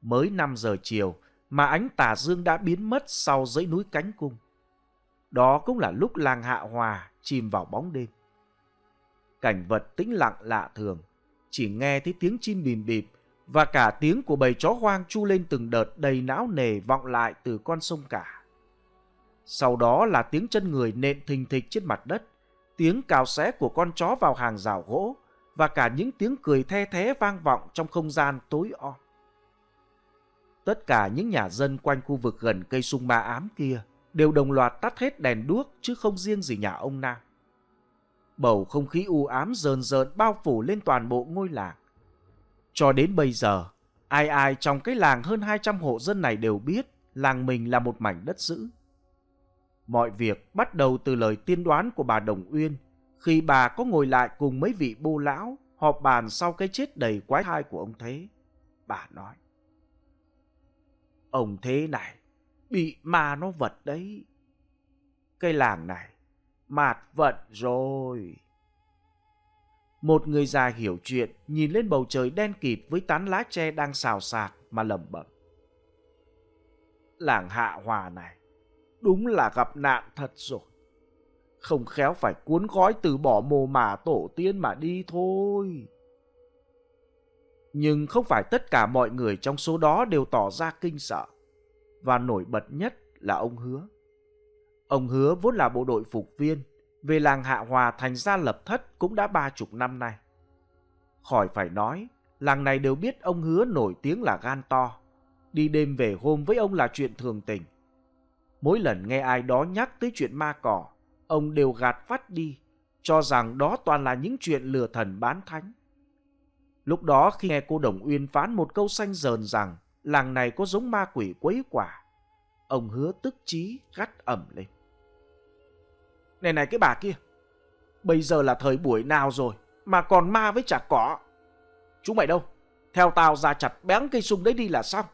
mới 5 giờ chiều mà ánh tà dương đã biến mất sau dãy núi cánh cung. Đó cũng là lúc làng Hạ Hòa chìm vào bóng đêm. Cảnh vật tĩnh lặng lạ thường, chỉ nghe thấy tiếng chim bìm bịp và cả tiếng của bầy chó hoang chu lên từng đợt đầy não nề vọng lại từ con sông cả. Sau đó là tiếng chân người nện thình thịch trên mặt đất, tiếng cào xé của con chó vào hàng rào gỗ và cả những tiếng cười the thế vang vọng trong không gian tối om. Tất cả những nhà dân quanh khu vực gần cây sung ma ám kia đều đồng loạt tắt hết đèn đuốc chứ không riêng gì nhà ông Nam. Bầu không khí u ám rờn rợn bao phủ lên toàn bộ ngôi làng. Cho đến bây giờ, ai ai trong cái làng hơn 200 hộ dân này đều biết làng mình là một mảnh đất giữ. Mọi việc bắt đầu từ lời tiên đoán của bà Đồng Uyên khi bà có ngồi lại cùng mấy vị bô lão họp bàn sau cái chết đầy quái thai của ông Thế. Bà nói, Ông Thế này, bị ma nó vật đấy. Cái làng này, mạt vận rồi. Một người già hiểu chuyện, nhìn lên bầu trời đen kịt với tán lá tre đang xào xạc mà lẩm bẩm. Làng Hạ Hòa này, đúng là gặp nạn thật rồi. Không khéo phải cuốn gói từ bỏ mồ mả tổ tiên mà đi thôi. Nhưng không phải tất cả mọi người trong số đó đều tỏ ra kinh sợ. Và nổi bật nhất là ông Hứa. Ông Hứa vốn là bộ đội phục viên, về làng Hạ Hòa thành ra lập thất cũng đã ba chục năm nay. Khỏi phải nói, làng này đều biết ông Hứa nổi tiếng là gan to. Đi đêm về hôm với ông là chuyện thường tình. Mỗi lần nghe ai đó nhắc tới chuyện ma cỏ, ông đều gạt phát đi, cho rằng đó toàn là những chuyện lừa thần bán thánh. Lúc đó khi nghe cô Đồng Uyên phán một câu xanh dờn rằng làng này có giống ma quỷ quấy quả, ông hứa tức chí gắt ẩm lên. Này này cái bà kia, bây giờ là thời buổi nào rồi mà còn ma với chả cỏ. Chúng mày đâu? Theo tao ra chặt bén cây sung đấy đi là xong.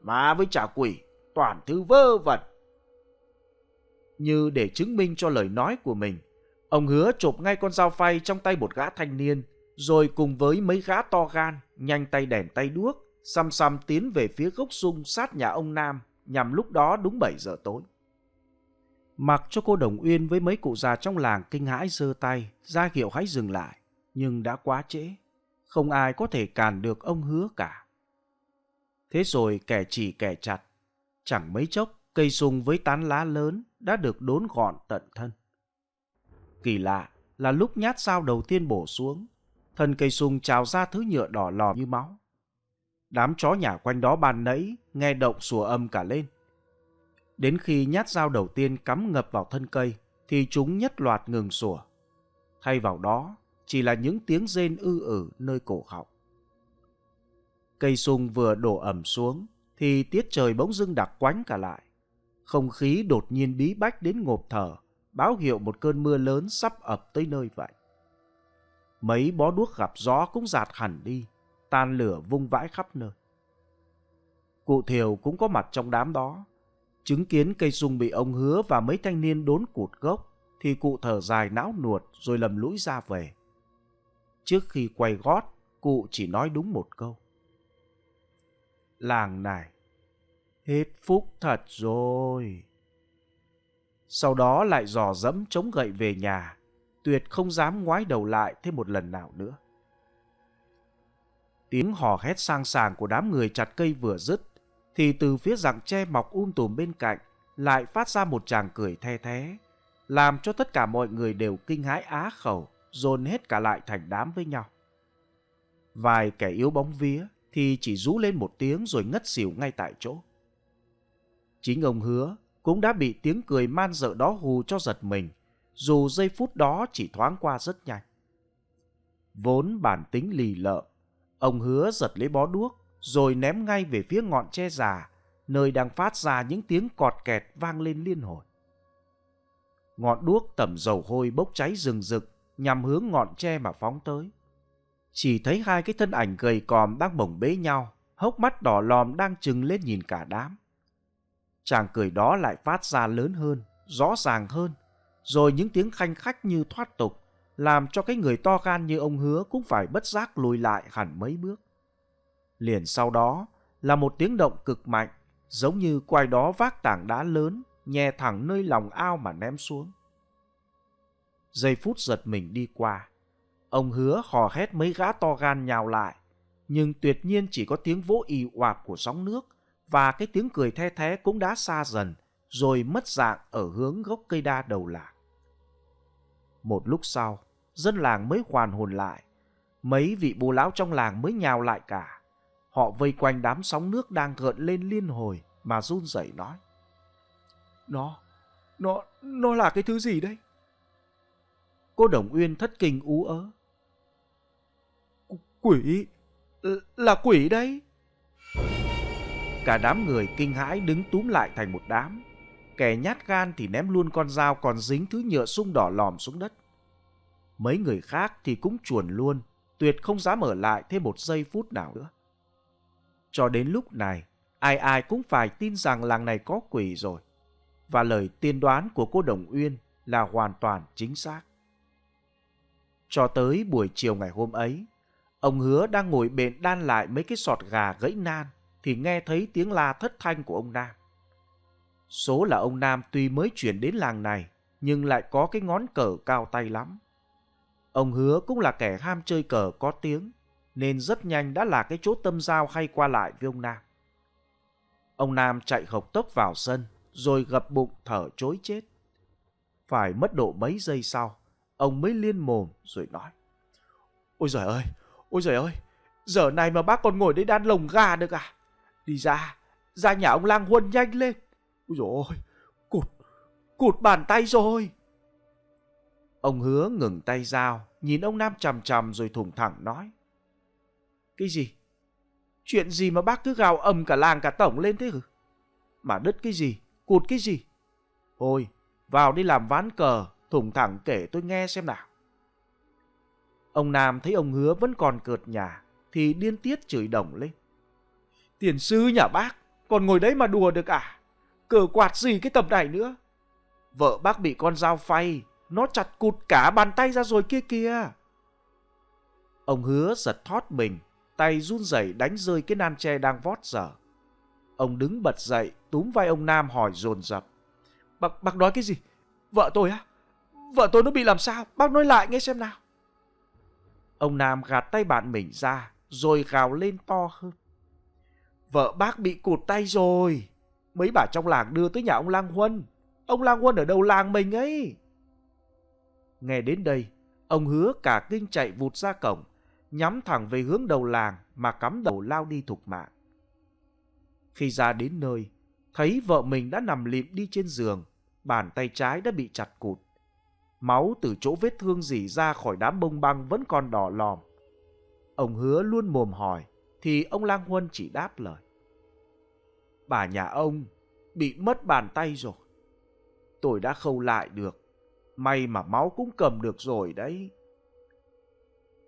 Ma với chả quỷ, toàn thứ vơ vẩn. Như để chứng minh cho lời nói của mình, ông hứa chộp ngay con dao phay trong tay một gã thanh niên, rồi cùng với mấy gã to gan, nhanh tay đèn tay đuốc, xăm xăm tiến về phía gốc sung sát nhà ông Nam, nhằm lúc đó đúng 7 giờ tối. Mặc cho cô Đồng Uyên với mấy cụ già trong làng kinh hãi giơ tay, ra hiệu hãy dừng lại, nhưng đã quá trễ. Không ai có thể cản được ông hứa cả. Thế rồi kẻ chỉ kẻ chặt, chẳng mấy chốc cây sung với tán lá lớn đã được đốn gọn tận thân. Kỳ lạ là lúc nhát sao đầu tiên bổ xuống, thân cây sung trào ra thứ nhựa đỏ lò như máu. Đám chó nhà quanh đó ban nãy nghe động sủa âm cả lên. Đến khi nhát dao đầu tiên cắm ngập vào thân cây, thì chúng nhất loạt ngừng sủa. Thay vào đó, chỉ là những tiếng rên ư ử nơi cổ họng. Cây sung vừa đổ ẩm xuống, thì tiết trời bỗng dưng đặc quánh cả lại. Không khí đột nhiên bí bách đến ngộp thở, báo hiệu một cơn mưa lớn sắp ập tới nơi vậy. Mấy bó đuốc gặp gió cũng giạt hẳn đi, tan lửa vung vãi khắp nơi. Cụ Thiều cũng có mặt trong đám đó, Chứng kiến cây sung bị ông hứa và mấy thanh niên đốn cụt gốc, thì cụ thở dài não nuột rồi lầm lũi ra về. Trước khi quay gót, cụ chỉ nói đúng một câu. Làng này, hết phúc thật rồi. Sau đó lại dò dẫm chống gậy về nhà, tuyệt không dám ngoái đầu lại thêm một lần nào nữa. Tiếng hò hét sang sàng của đám người chặt cây vừa dứt, thì từ phía rặng tre mọc um tùm bên cạnh lại phát ra một tràng cười the thế, làm cho tất cả mọi người đều kinh hãi á khẩu, dồn hết cả lại thành đám với nhau. Vài kẻ yếu bóng vía thì chỉ rú lên một tiếng rồi ngất xỉu ngay tại chỗ. Chính ông hứa cũng đã bị tiếng cười man dợ đó hù cho giật mình, dù giây phút đó chỉ thoáng qua rất nhanh. Vốn bản tính lì lợ, ông hứa giật lấy bó đuốc, rồi ném ngay về phía ngọn tre già, nơi đang phát ra những tiếng cọt kẹt vang lên liên hồi. Ngọn đuốc tẩm dầu hôi bốc cháy rừng rực nhằm hướng ngọn tre mà phóng tới. Chỉ thấy hai cái thân ảnh gầy còm đang bồng bế nhau, hốc mắt đỏ lòm đang trừng lên nhìn cả đám. Chàng cười đó lại phát ra lớn hơn, rõ ràng hơn, rồi những tiếng khanh khách như thoát tục, làm cho cái người to gan như ông hứa cũng phải bất giác lùi lại hẳn mấy bước. Liền sau đó là một tiếng động cực mạnh, giống như quai đó vác tảng đá lớn, nhè thẳng nơi lòng ao mà ném xuống. Giây phút giật mình đi qua, ông hứa hò hét mấy gã to gan nhào lại, nhưng tuyệt nhiên chỉ có tiếng vỗ ì oạp của sóng nước và cái tiếng cười the thé cũng đã xa dần, rồi mất dạng ở hướng gốc cây đa đầu lạc. Một lúc sau, dân làng mới hoàn hồn lại, mấy vị bù lão trong làng mới nhào lại cả. Họ vây quanh đám sóng nước đang gợn lên liên hồi mà run rẩy nói. Nó, nó, nó là cái thứ gì đấy? Cô Đồng Uyên thất kinh ú ớ. Quỷ, là quỷ đấy. Cả đám người kinh hãi đứng túm lại thành một đám. Kẻ nhát gan thì ném luôn con dao còn dính thứ nhựa sung đỏ lòm xuống đất. Mấy người khác thì cũng chuồn luôn, tuyệt không dám ở lại thêm một giây phút nào nữa. Cho đến lúc này, ai ai cũng phải tin rằng làng này có quỷ rồi. Và lời tiên đoán của cô Đồng Uyên là hoàn toàn chính xác. Cho tới buổi chiều ngày hôm ấy, ông hứa đang ngồi bện đan lại mấy cái sọt gà gãy nan thì nghe thấy tiếng la thất thanh của ông Nam. Số là ông Nam tuy mới chuyển đến làng này nhưng lại có cái ngón cờ cao tay lắm. Ông hứa cũng là kẻ ham chơi cờ có tiếng nên rất nhanh đã là cái chỗ tâm giao hay qua lại với ông Nam. Ông Nam chạy hộc tốc vào sân rồi gập bụng thở chối chết. Phải mất độ mấy giây sau, ông mới liên mồm rồi nói. Ôi giời ơi, ôi giời ơi, giờ này mà bác còn ngồi đây đan lồng gà được à? Đi ra, ra nhà ông lang huân nhanh lên. Ôi dồi ôi, cụt, cụt bàn tay rồi. Ông hứa ngừng tay dao, nhìn ông Nam chằm chằm rồi thủng thẳng nói. Cái gì? Chuyện gì mà bác cứ gào ầm cả làng cả tổng lên thế hử? Mà đứt cái gì? Cụt cái gì? Thôi, vào đi làm ván cờ, thủng thẳng kể tôi nghe xem nào. Ông Nam thấy ông hứa vẫn còn cợt nhà, thì điên tiết chửi đồng lên. Tiền sư nhà bác, còn ngồi đấy mà đùa được à? Cờ quạt gì cái tầm này nữa? Vợ bác bị con dao phay, nó chặt cụt cả bàn tay ra rồi kia kìa. Ông hứa giật thót mình, tay run rẩy đánh rơi cái nan tre đang vót dở. Ông đứng bật dậy, túm vai ông Nam hỏi dồn dập. Bác, bác nói cái gì? Vợ tôi á? Vợ tôi nó bị làm sao? Bác nói lại nghe xem nào. Ông Nam gạt tay bạn mình ra, rồi gào lên to hơn. Vợ bác bị cụt tay rồi. Mấy bà trong làng đưa tới nhà ông Lang Huân. Ông Lang Huân ở đầu làng mình ấy. Nghe đến đây, ông hứa cả kinh chạy vụt ra cổng, nhắm thẳng về hướng đầu làng mà cắm đầu lao đi thục mạng. Khi ra đến nơi, thấy vợ mình đã nằm lịm đi trên giường, bàn tay trái đã bị chặt cụt. Máu từ chỗ vết thương dỉ ra khỏi đám bông băng vẫn còn đỏ lòm. Ông hứa luôn mồm hỏi, thì ông Lang Huân chỉ đáp lời. Bà nhà ông bị mất bàn tay rồi. Tôi đã khâu lại được. May mà máu cũng cầm được rồi đấy.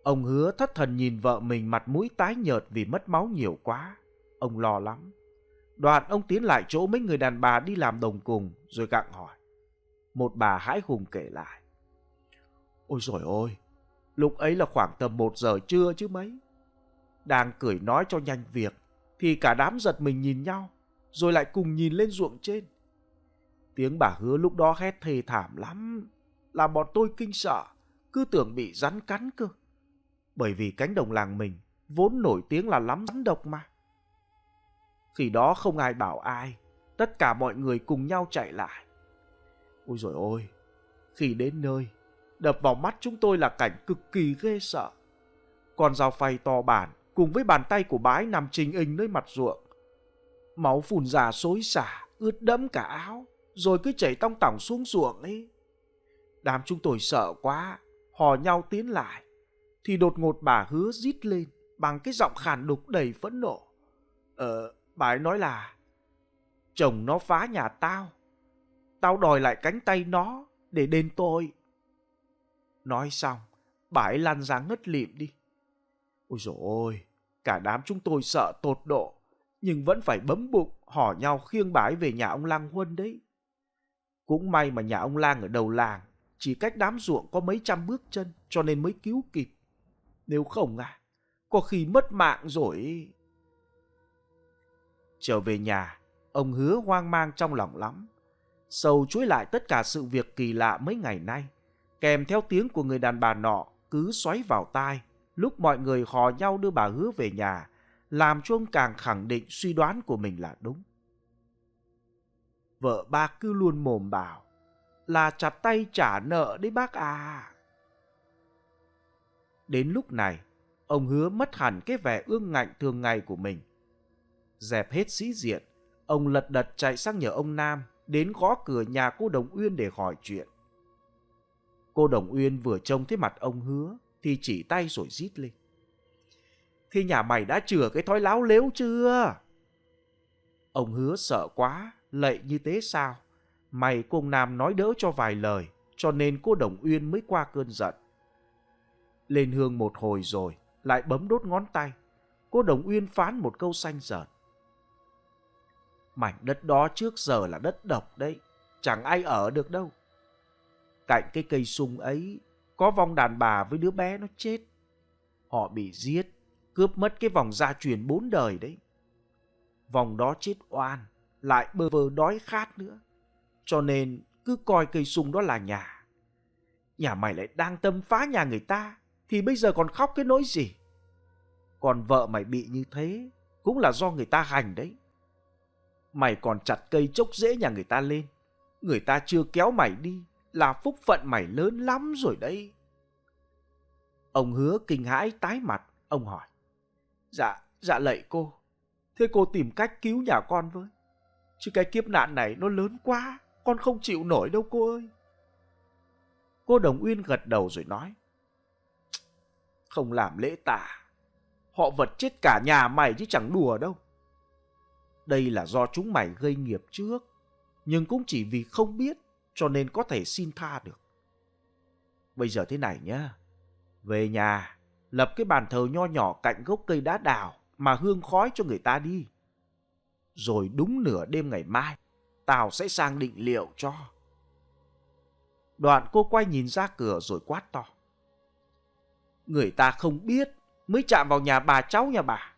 Ông hứa thất thần nhìn vợ mình mặt mũi tái nhợt vì mất máu nhiều quá. Ông lo lắm. Đoạn ông tiến lại chỗ mấy người đàn bà đi làm đồng cùng rồi gặng hỏi. Một bà hãi hùng kể lại. Ôi rồi ôi, lúc ấy là khoảng tầm một giờ trưa chứ mấy. Đang cười nói cho nhanh việc, thì cả đám giật mình nhìn nhau, rồi lại cùng nhìn lên ruộng trên. Tiếng bà hứa lúc đó hét thê thảm lắm, làm bọn tôi kinh sợ, cứ tưởng bị rắn cắn cơ. Bởi vì cánh đồng làng mình vốn nổi tiếng là lắm rắn độc mà. Khi đó không ai bảo ai, tất cả mọi người cùng nhau chạy lại. Ôi rồi ôi, khi đến nơi, đập vào mắt chúng tôi là cảnh cực kỳ ghê sợ. Con dao phay to bản cùng với bàn tay của bái nằm trình hình nơi mặt ruộng. Máu phun ra xối xả, ướt đẫm cả áo, rồi cứ chảy tong tỏng xuống ruộng ấy. Đám chúng tôi sợ quá, hò nhau tiến lại, thì đột ngột bà hứa rít lên bằng cái giọng khàn đục đầy phẫn nộ. Ờ, bà ấy nói là, chồng nó phá nhà tao, tao đòi lại cánh tay nó để đền tôi. Nói xong, bà ấy lăn ra ngất lịm đi. Ôi dồi ôi, cả đám chúng tôi sợ tột độ, nhưng vẫn phải bấm bụng hò nhau khiêng bái về nhà ông Lang Huân đấy. Cũng may mà nhà ông Lang ở đầu làng, chỉ cách đám ruộng có mấy trăm bước chân cho nên mới cứu kịp. Nếu không à, có khi mất mạng rồi. Trở về nhà, ông hứa hoang mang trong lòng lắm. Sầu chuối lại tất cả sự việc kỳ lạ mấy ngày nay, kèm theo tiếng của người đàn bà nọ cứ xoáy vào tai lúc mọi người hò nhau đưa bà hứa về nhà, làm cho ông càng khẳng định suy đoán của mình là đúng. Vợ ba cứ luôn mồm bảo là chặt tay trả nợ đấy bác à. Đến lúc này, ông hứa mất hẳn cái vẻ ương ngạnh thường ngày của mình. Dẹp hết sĩ diện, ông lật đật chạy sang nhờ ông Nam đến gõ cửa nhà cô Đồng Uyên để hỏi chuyện. Cô Đồng Uyên vừa trông thấy mặt ông hứa thì chỉ tay rồi rít lên. Thì nhà mày đã chừa cái thói láo lếu chưa? Ông hứa sợ quá, lạy như thế sao? Mày cùng Nam nói đỡ cho vài lời, cho nên cô Đồng Uyên mới qua cơn giận. Lên hương một hồi rồi, lại bấm đốt ngón tay. Cô Đồng Uyên phán một câu xanh dợt. Mảnh đất đó trước giờ là đất độc đấy, chẳng ai ở được đâu. Cạnh cái cây sung ấy, có vong đàn bà với đứa bé nó chết. Họ bị giết, cướp mất cái vòng gia truyền bốn đời đấy. Vòng đó chết oan, lại bơ vơ đói khát nữa. Cho nên cứ coi cây sung đó là nhà. Nhà mày lại đang tâm phá nhà người ta, thì bây giờ còn khóc cái nỗi gì? Còn vợ mày bị như thế, cũng là do người ta hành đấy. Mày còn chặt cây chốc rễ nhà người ta lên, người ta chưa kéo mày đi, là phúc phận mày lớn lắm rồi đấy. Ông hứa kinh hãi tái mặt, ông hỏi. Dạ, dạ lạy cô. Thế cô tìm cách cứu nhà con với. Chứ cái kiếp nạn này nó lớn quá, con không chịu nổi đâu cô ơi. Cô Đồng Uyên gật đầu rồi nói. Không làm lễ tả. Họ vật chết cả nhà mày chứ chẳng đùa đâu. Đây là do chúng mày gây nghiệp trước. Nhưng cũng chỉ vì không biết cho nên có thể xin tha được. Bây giờ thế này nhá. Về nhà, lập cái bàn thờ nho nhỏ cạnh gốc cây đá đào mà hương khói cho người ta đi. Rồi đúng nửa đêm ngày mai, tao sẽ sang định liệu cho. Đoạn cô quay nhìn ra cửa rồi quát to. Người ta không biết mới chạm vào nhà bà cháu nhà bà.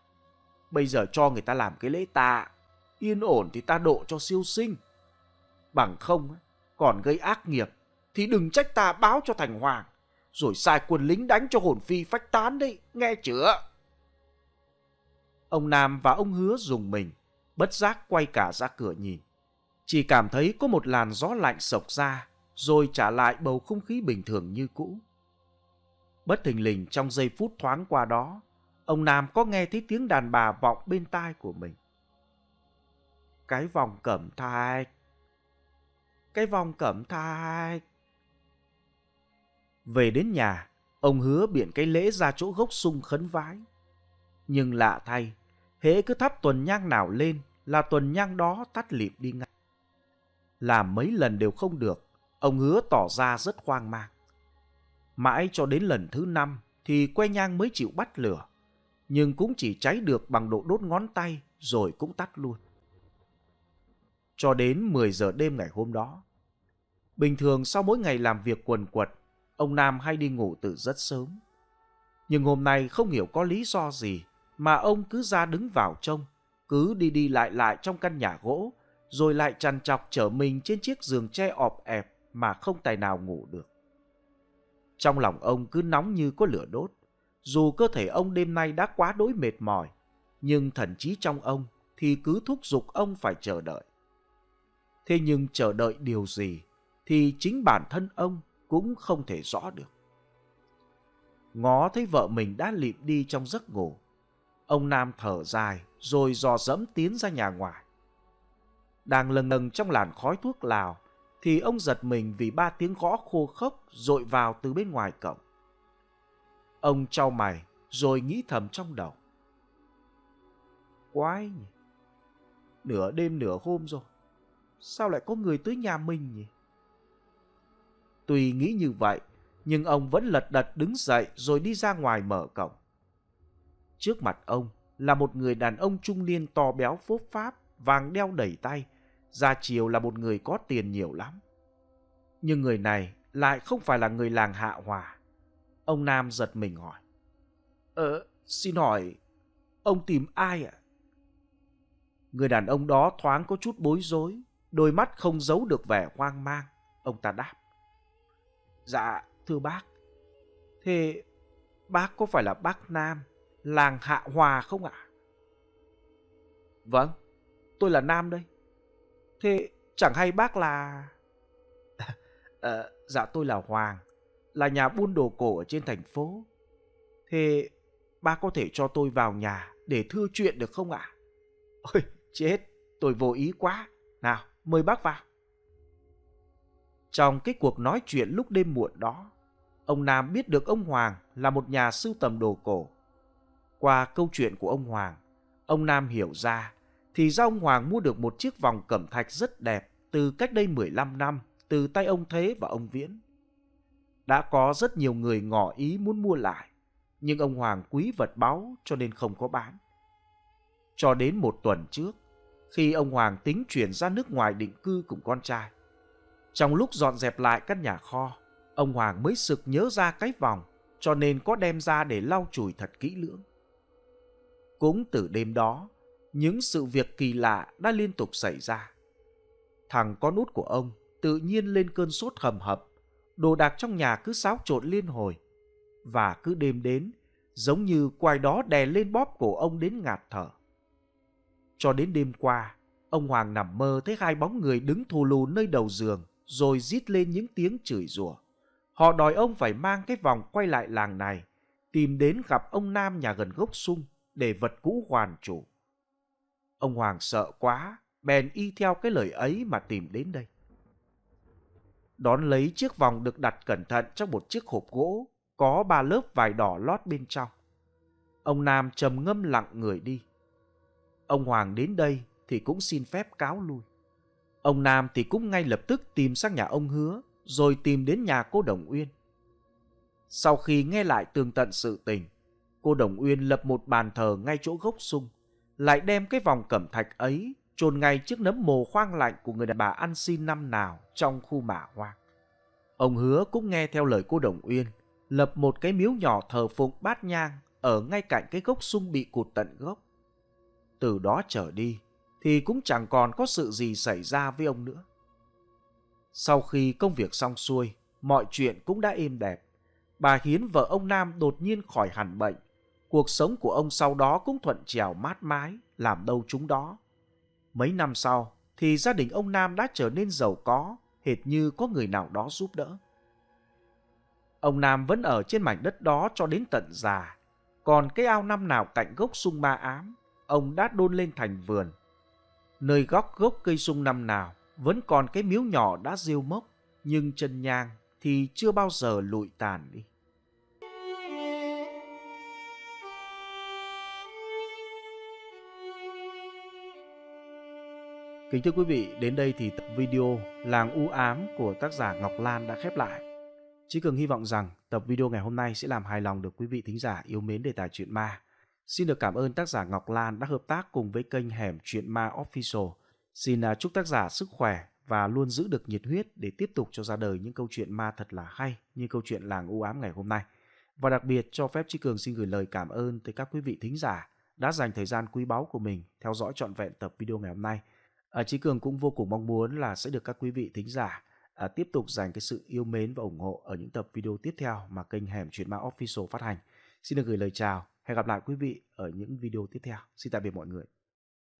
Bây giờ cho người ta làm cái lễ tạ, yên ổn thì ta độ cho siêu sinh. Bằng không, còn gây ác nghiệp, thì đừng trách ta báo cho thành hoàng, rồi sai quân lính đánh cho hồn phi phách tán đấy, nghe chưa? Ông Nam và ông Hứa dùng mình, bất giác quay cả ra cửa nhìn. Chỉ cảm thấy có một làn gió lạnh sộc ra, rồi trả lại bầu không khí bình thường như cũ. Bất thình lình trong giây phút thoáng qua đó, ông Nam có nghe thấy tiếng đàn bà vọng bên tai của mình. Cái vòng cẩm thạch, cái vòng cẩm thạch. Về đến nhà, ông hứa biện cái lễ ra chỗ gốc sung khấn vái. Nhưng lạ thay, hễ cứ thắp tuần nhang nào lên là tuần nhang đó tắt lịm đi ngay. Làm mấy lần đều không được, ông hứa tỏ ra rất hoang mang. Mãi cho đến lần thứ năm thì que nhang mới chịu bắt lửa, nhưng cũng chỉ cháy được bằng độ đốt ngón tay rồi cũng tắt luôn. Cho đến 10 giờ đêm ngày hôm đó, bình thường sau mỗi ngày làm việc quần quật, ông Nam hay đi ngủ từ rất sớm. Nhưng hôm nay không hiểu có lý do gì mà ông cứ ra đứng vào trông, cứ đi đi lại lại trong căn nhà gỗ, rồi lại chằn chọc chở mình trên chiếc giường tre ọp ẹp mà không tài nào ngủ được. Trong lòng ông cứ nóng như có lửa đốt. Dù cơ thể ông đêm nay đã quá đối mệt mỏi, nhưng thần trí trong ông thì cứ thúc giục ông phải chờ đợi. Thế nhưng chờ đợi điều gì thì chính bản thân ông cũng không thể rõ được. Ngó thấy vợ mình đã lịm đi trong giấc ngủ. Ông Nam thở dài rồi dò dẫm tiến ra nhà ngoài. Đang lâng lâng trong làn khói thuốc lào thì ông giật mình vì ba tiếng gõ khô khốc dội vào từ bên ngoài cổng. Ông trao mày rồi nghĩ thầm trong đầu. Quái nhỉ? Nửa đêm nửa hôm rồi. Sao lại có người tới nhà mình nhỉ? Tuy nghĩ như vậy, nhưng ông vẫn lật đật đứng dậy rồi đi ra ngoài mở cổng. Trước mặt ông là một người đàn ông trung niên to béo phốp pháp, vàng đeo đầy tay gia chiều là một người có tiền nhiều lắm. Nhưng người này lại không phải là người làng Hạ Hòa. Ông Nam giật mình hỏi. Ờ, xin hỏi, ông tìm ai ạ? Người đàn ông đó thoáng có chút bối rối, đôi mắt không giấu được vẻ hoang mang. Ông ta đáp. Dạ, thưa bác. Thế bác có phải là bác Nam, làng Hạ Hòa không ạ? Vâng, tôi là Nam đây. Thế chẳng hay bác là... à, dạ tôi là Hoàng, là nhà buôn đồ cổ ở trên thành phố. Thế bác có thể cho tôi vào nhà để thưa chuyện được không ạ? Ôi, chết, tôi vô ý quá. Nào, mời bác vào. Trong cái cuộc nói chuyện lúc đêm muộn đó, ông Nam biết được ông Hoàng là một nhà sưu tầm đồ cổ. Qua câu chuyện của ông Hoàng, ông Nam hiểu ra thì ra ông Hoàng mua được một chiếc vòng cẩm thạch rất đẹp từ cách đây 15 năm từ tay ông Thế và ông Viễn. Đã có rất nhiều người ngỏ ý muốn mua lại, nhưng ông Hoàng quý vật báu cho nên không có bán. Cho đến một tuần trước, khi ông Hoàng tính chuyển ra nước ngoài định cư cùng con trai. Trong lúc dọn dẹp lại căn nhà kho, ông Hoàng mới sực nhớ ra cái vòng, cho nên có đem ra để lau chùi thật kỹ lưỡng. Cũng từ đêm đó, những sự việc kỳ lạ đã liên tục xảy ra. Thằng con út của ông tự nhiên lên cơn sốt hầm hập, đồ đạc trong nhà cứ xáo trộn liên hồi. Và cứ đêm đến, giống như quài đó đè lên bóp cổ ông đến ngạt thở. Cho đến đêm qua, ông Hoàng nằm mơ thấy hai bóng người đứng thù lù nơi đầu giường, rồi rít lên những tiếng chửi rủa. Họ đòi ông phải mang cái vòng quay lại làng này, tìm đến gặp ông Nam nhà gần gốc sung để vật cũ hoàn chủ. Ông Hoàng sợ quá, bèn y theo cái lời ấy mà tìm đến đây. Đón lấy chiếc vòng được đặt cẩn thận trong một chiếc hộp gỗ, có ba lớp vải đỏ lót bên trong. Ông Nam trầm ngâm lặng người đi. Ông Hoàng đến đây thì cũng xin phép cáo lui. Ông Nam thì cũng ngay lập tức tìm sang nhà ông Hứa, rồi tìm đến nhà cô Đồng Uyên. Sau khi nghe lại tường tận sự tình, cô Đồng Uyên lập một bàn thờ ngay chỗ gốc sung, lại đem cái vòng cẩm thạch ấy chôn ngay trước nấm mồ khoang lạnh của người đàn bà ăn xin năm nào trong khu mả hoang. Ông hứa cũng nghe theo lời cô Đồng Uyên, lập một cái miếu nhỏ thờ phụng bát nhang ở ngay cạnh cái gốc sung bị cụt tận gốc. Từ đó trở đi, thì cũng chẳng còn có sự gì xảy ra với ông nữa. Sau khi công việc xong xuôi, mọi chuyện cũng đã êm đẹp. Bà Hiến vợ ông Nam đột nhiên khỏi hẳn bệnh. Cuộc sống của ông sau đó cũng thuận trèo mát mái, làm đâu chúng đó. Mấy năm sau, thì gia đình ông Nam đã trở nên giàu có, hệt như có người nào đó giúp đỡ. Ông Nam vẫn ở trên mảnh đất đó cho đến tận già. Còn cái ao năm nào cạnh gốc sung ma ám, ông đã đôn lên thành vườn. Nơi góc gốc cây sung năm nào, vẫn còn cái miếu nhỏ đã rêu mốc, nhưng chân nhang thì chưa bao giờ lụi tàn đi. Kính thưa quý vị, đến đây thì tập video Làng U Ám của tác giả Ngọc Lan đã khép lại. Chí Cường hy vọng rằng tập video ngày hôm nay sẽ làm hài lòng được quý vị thính giả yêu mến đề tài truyện ma. Xin được cảm ơn tác giả Ngọc Lan đã hợp tác cùng với kênh Hẻm Truyện Ma Official. Xin à, chúc tác giả sức khỏe và luôn giữ được nhiệt huyết để tiếp tục cho ra đời những câu chuyện ma thật là hay như câu chuyện Làng U Ám ngày hôm nay. Và đặc biệt cho phép Chí Cường xin gửi lời cảm ơn tới các quý vị thính giả đã dành thời gian quý báu của mình theo dõi trọn vẹn tập video ngày hôm nay. À, Chí Cường cũng vô cùng mong muốn là sẽ được các quý vị thính giả à, tiếp tục dành cái sự yêu mến và ủng hộ ở những tập video tiếp theo mà kênh Hẻm Chuyện Ma Official phát hành. Xin được gửi lời chào, hẹn gặp lại quý vị ở những video tiếp theo. Xin tạm biệt mọi người.